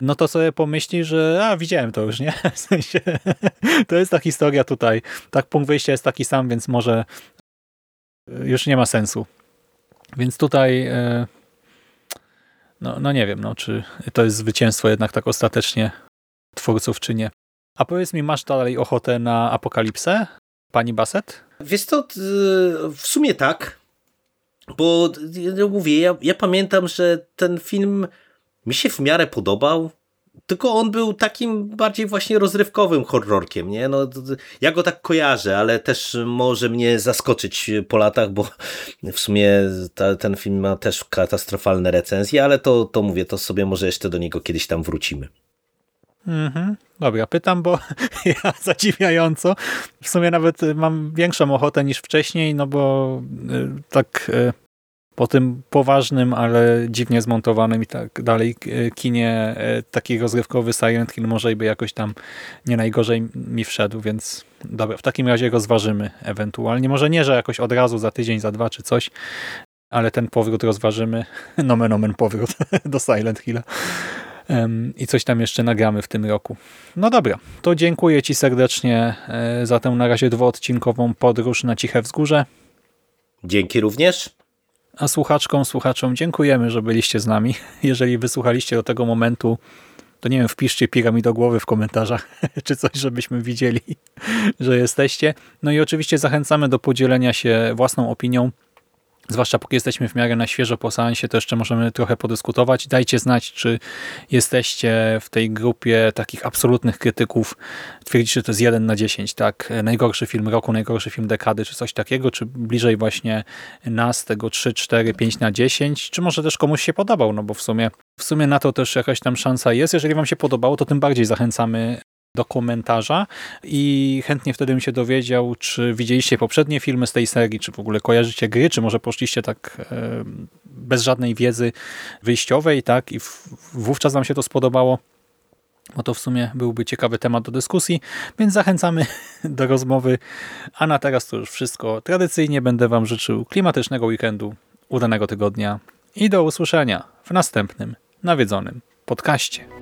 No to sobie pomyśli, że a widziałem to już, nie? W sensie to jest ta historia tutaj. Tak punkt wyjścia jest taki sam, więc może już nie ma sensu. Więc tutaj... Yy no, no nie wiem, no, czy to jest zwycięstwo jednak tak ostatecznie twórców, czy nie. A powiedz mi, masz dalej ochotę na apokalipsę, pani Bassett? Wiesz to w sumie tak, bo ja mówię, ja, ja pamiętam, że ten film mi się w miarę podobał. Tylko on był takim bardziej właśnie rozrywkowym horrorkiem, nie? No, ja go tak kojarzę, ale też może mnie zaskoczyć po latach, bo w sumie ta, ten film ma też katastrofalne recenzje, ale to, to mówię, to sobie może jeszcze do niego kiedyś tam wrócimy. Mhm. Dobra, pytam, bo ja zadziwiająco w sumie nawet mam większą ochotę niż wcześniej, no bo y, tak y, po tym poważnym, ale dziwnie zmontowanym i tak dalej e, kinie e, taki rozrywkowy Silent Hill może by jakoś tam nie najgorzej mi wszedł, więc dobra, w takim razie rozważymy ewentualnie. Może nie, że jakoś od razu za tydzień, za dwa czy coś, ale ten powrót rozważymy. Nomen omen powrót do Silent Hilla. I coś tam jeszcze nagramy w tym roku. No dobra, to dziękuję Ci serdecznie e, za tę na razie dwuodcinkową podróż na Ciche Wzgórze. Dzięki również. A słuchaczkom, słuchaczom dziękujemy, że byliście z nami. Jeżeli wysłuchaliście do tego momentu, to nie wiem, wpiszcie pira mi do głowy w komentarzach, czy coś, żebyśmy widzieli, że jesteście. No i oczywiście zachęcamy do podzielenia się własną opinią Zwłaszcza póki jesteśmy w miarę na świeżo po seansie, to jeszcze możemy trochę podyskutować. Dajcie znać, czy jesteście w tej grupie takich absolutnych krytyków. Twierdzicie, że to jest 1 na 10, tak? Najgorszy film roku, najgorszy film dekady, czy coś takiego, czy bliżej właśnie nas, tego 3, 4, 5 na 10, czy może też komuś się podobał, no bo w sumie, w sumie na to też jakaś tam szansa jest. Jeżeli wam się podobało, to tym bardziej zachęcamy do komentarza i chętnie wtedy bym się dowiedział, czy widzieliście poprzednie filmy z tej serii, czy w ogóle kojarzycie gry, czy może poszliście tak e, bez żadnej wiedzy wyjściowej, tak, i wówczas wam się to spodobało. Bo to w sumie byłby ciekawy temat do dyskusji, więc zachęcamy do rozmowy. A na teraz to już wszystko. Tradycyjnie będę Wam życzył klimatycznego weekendu, udanego tygodnia i do usłyszenia w następnym nawiedzonym podcaście.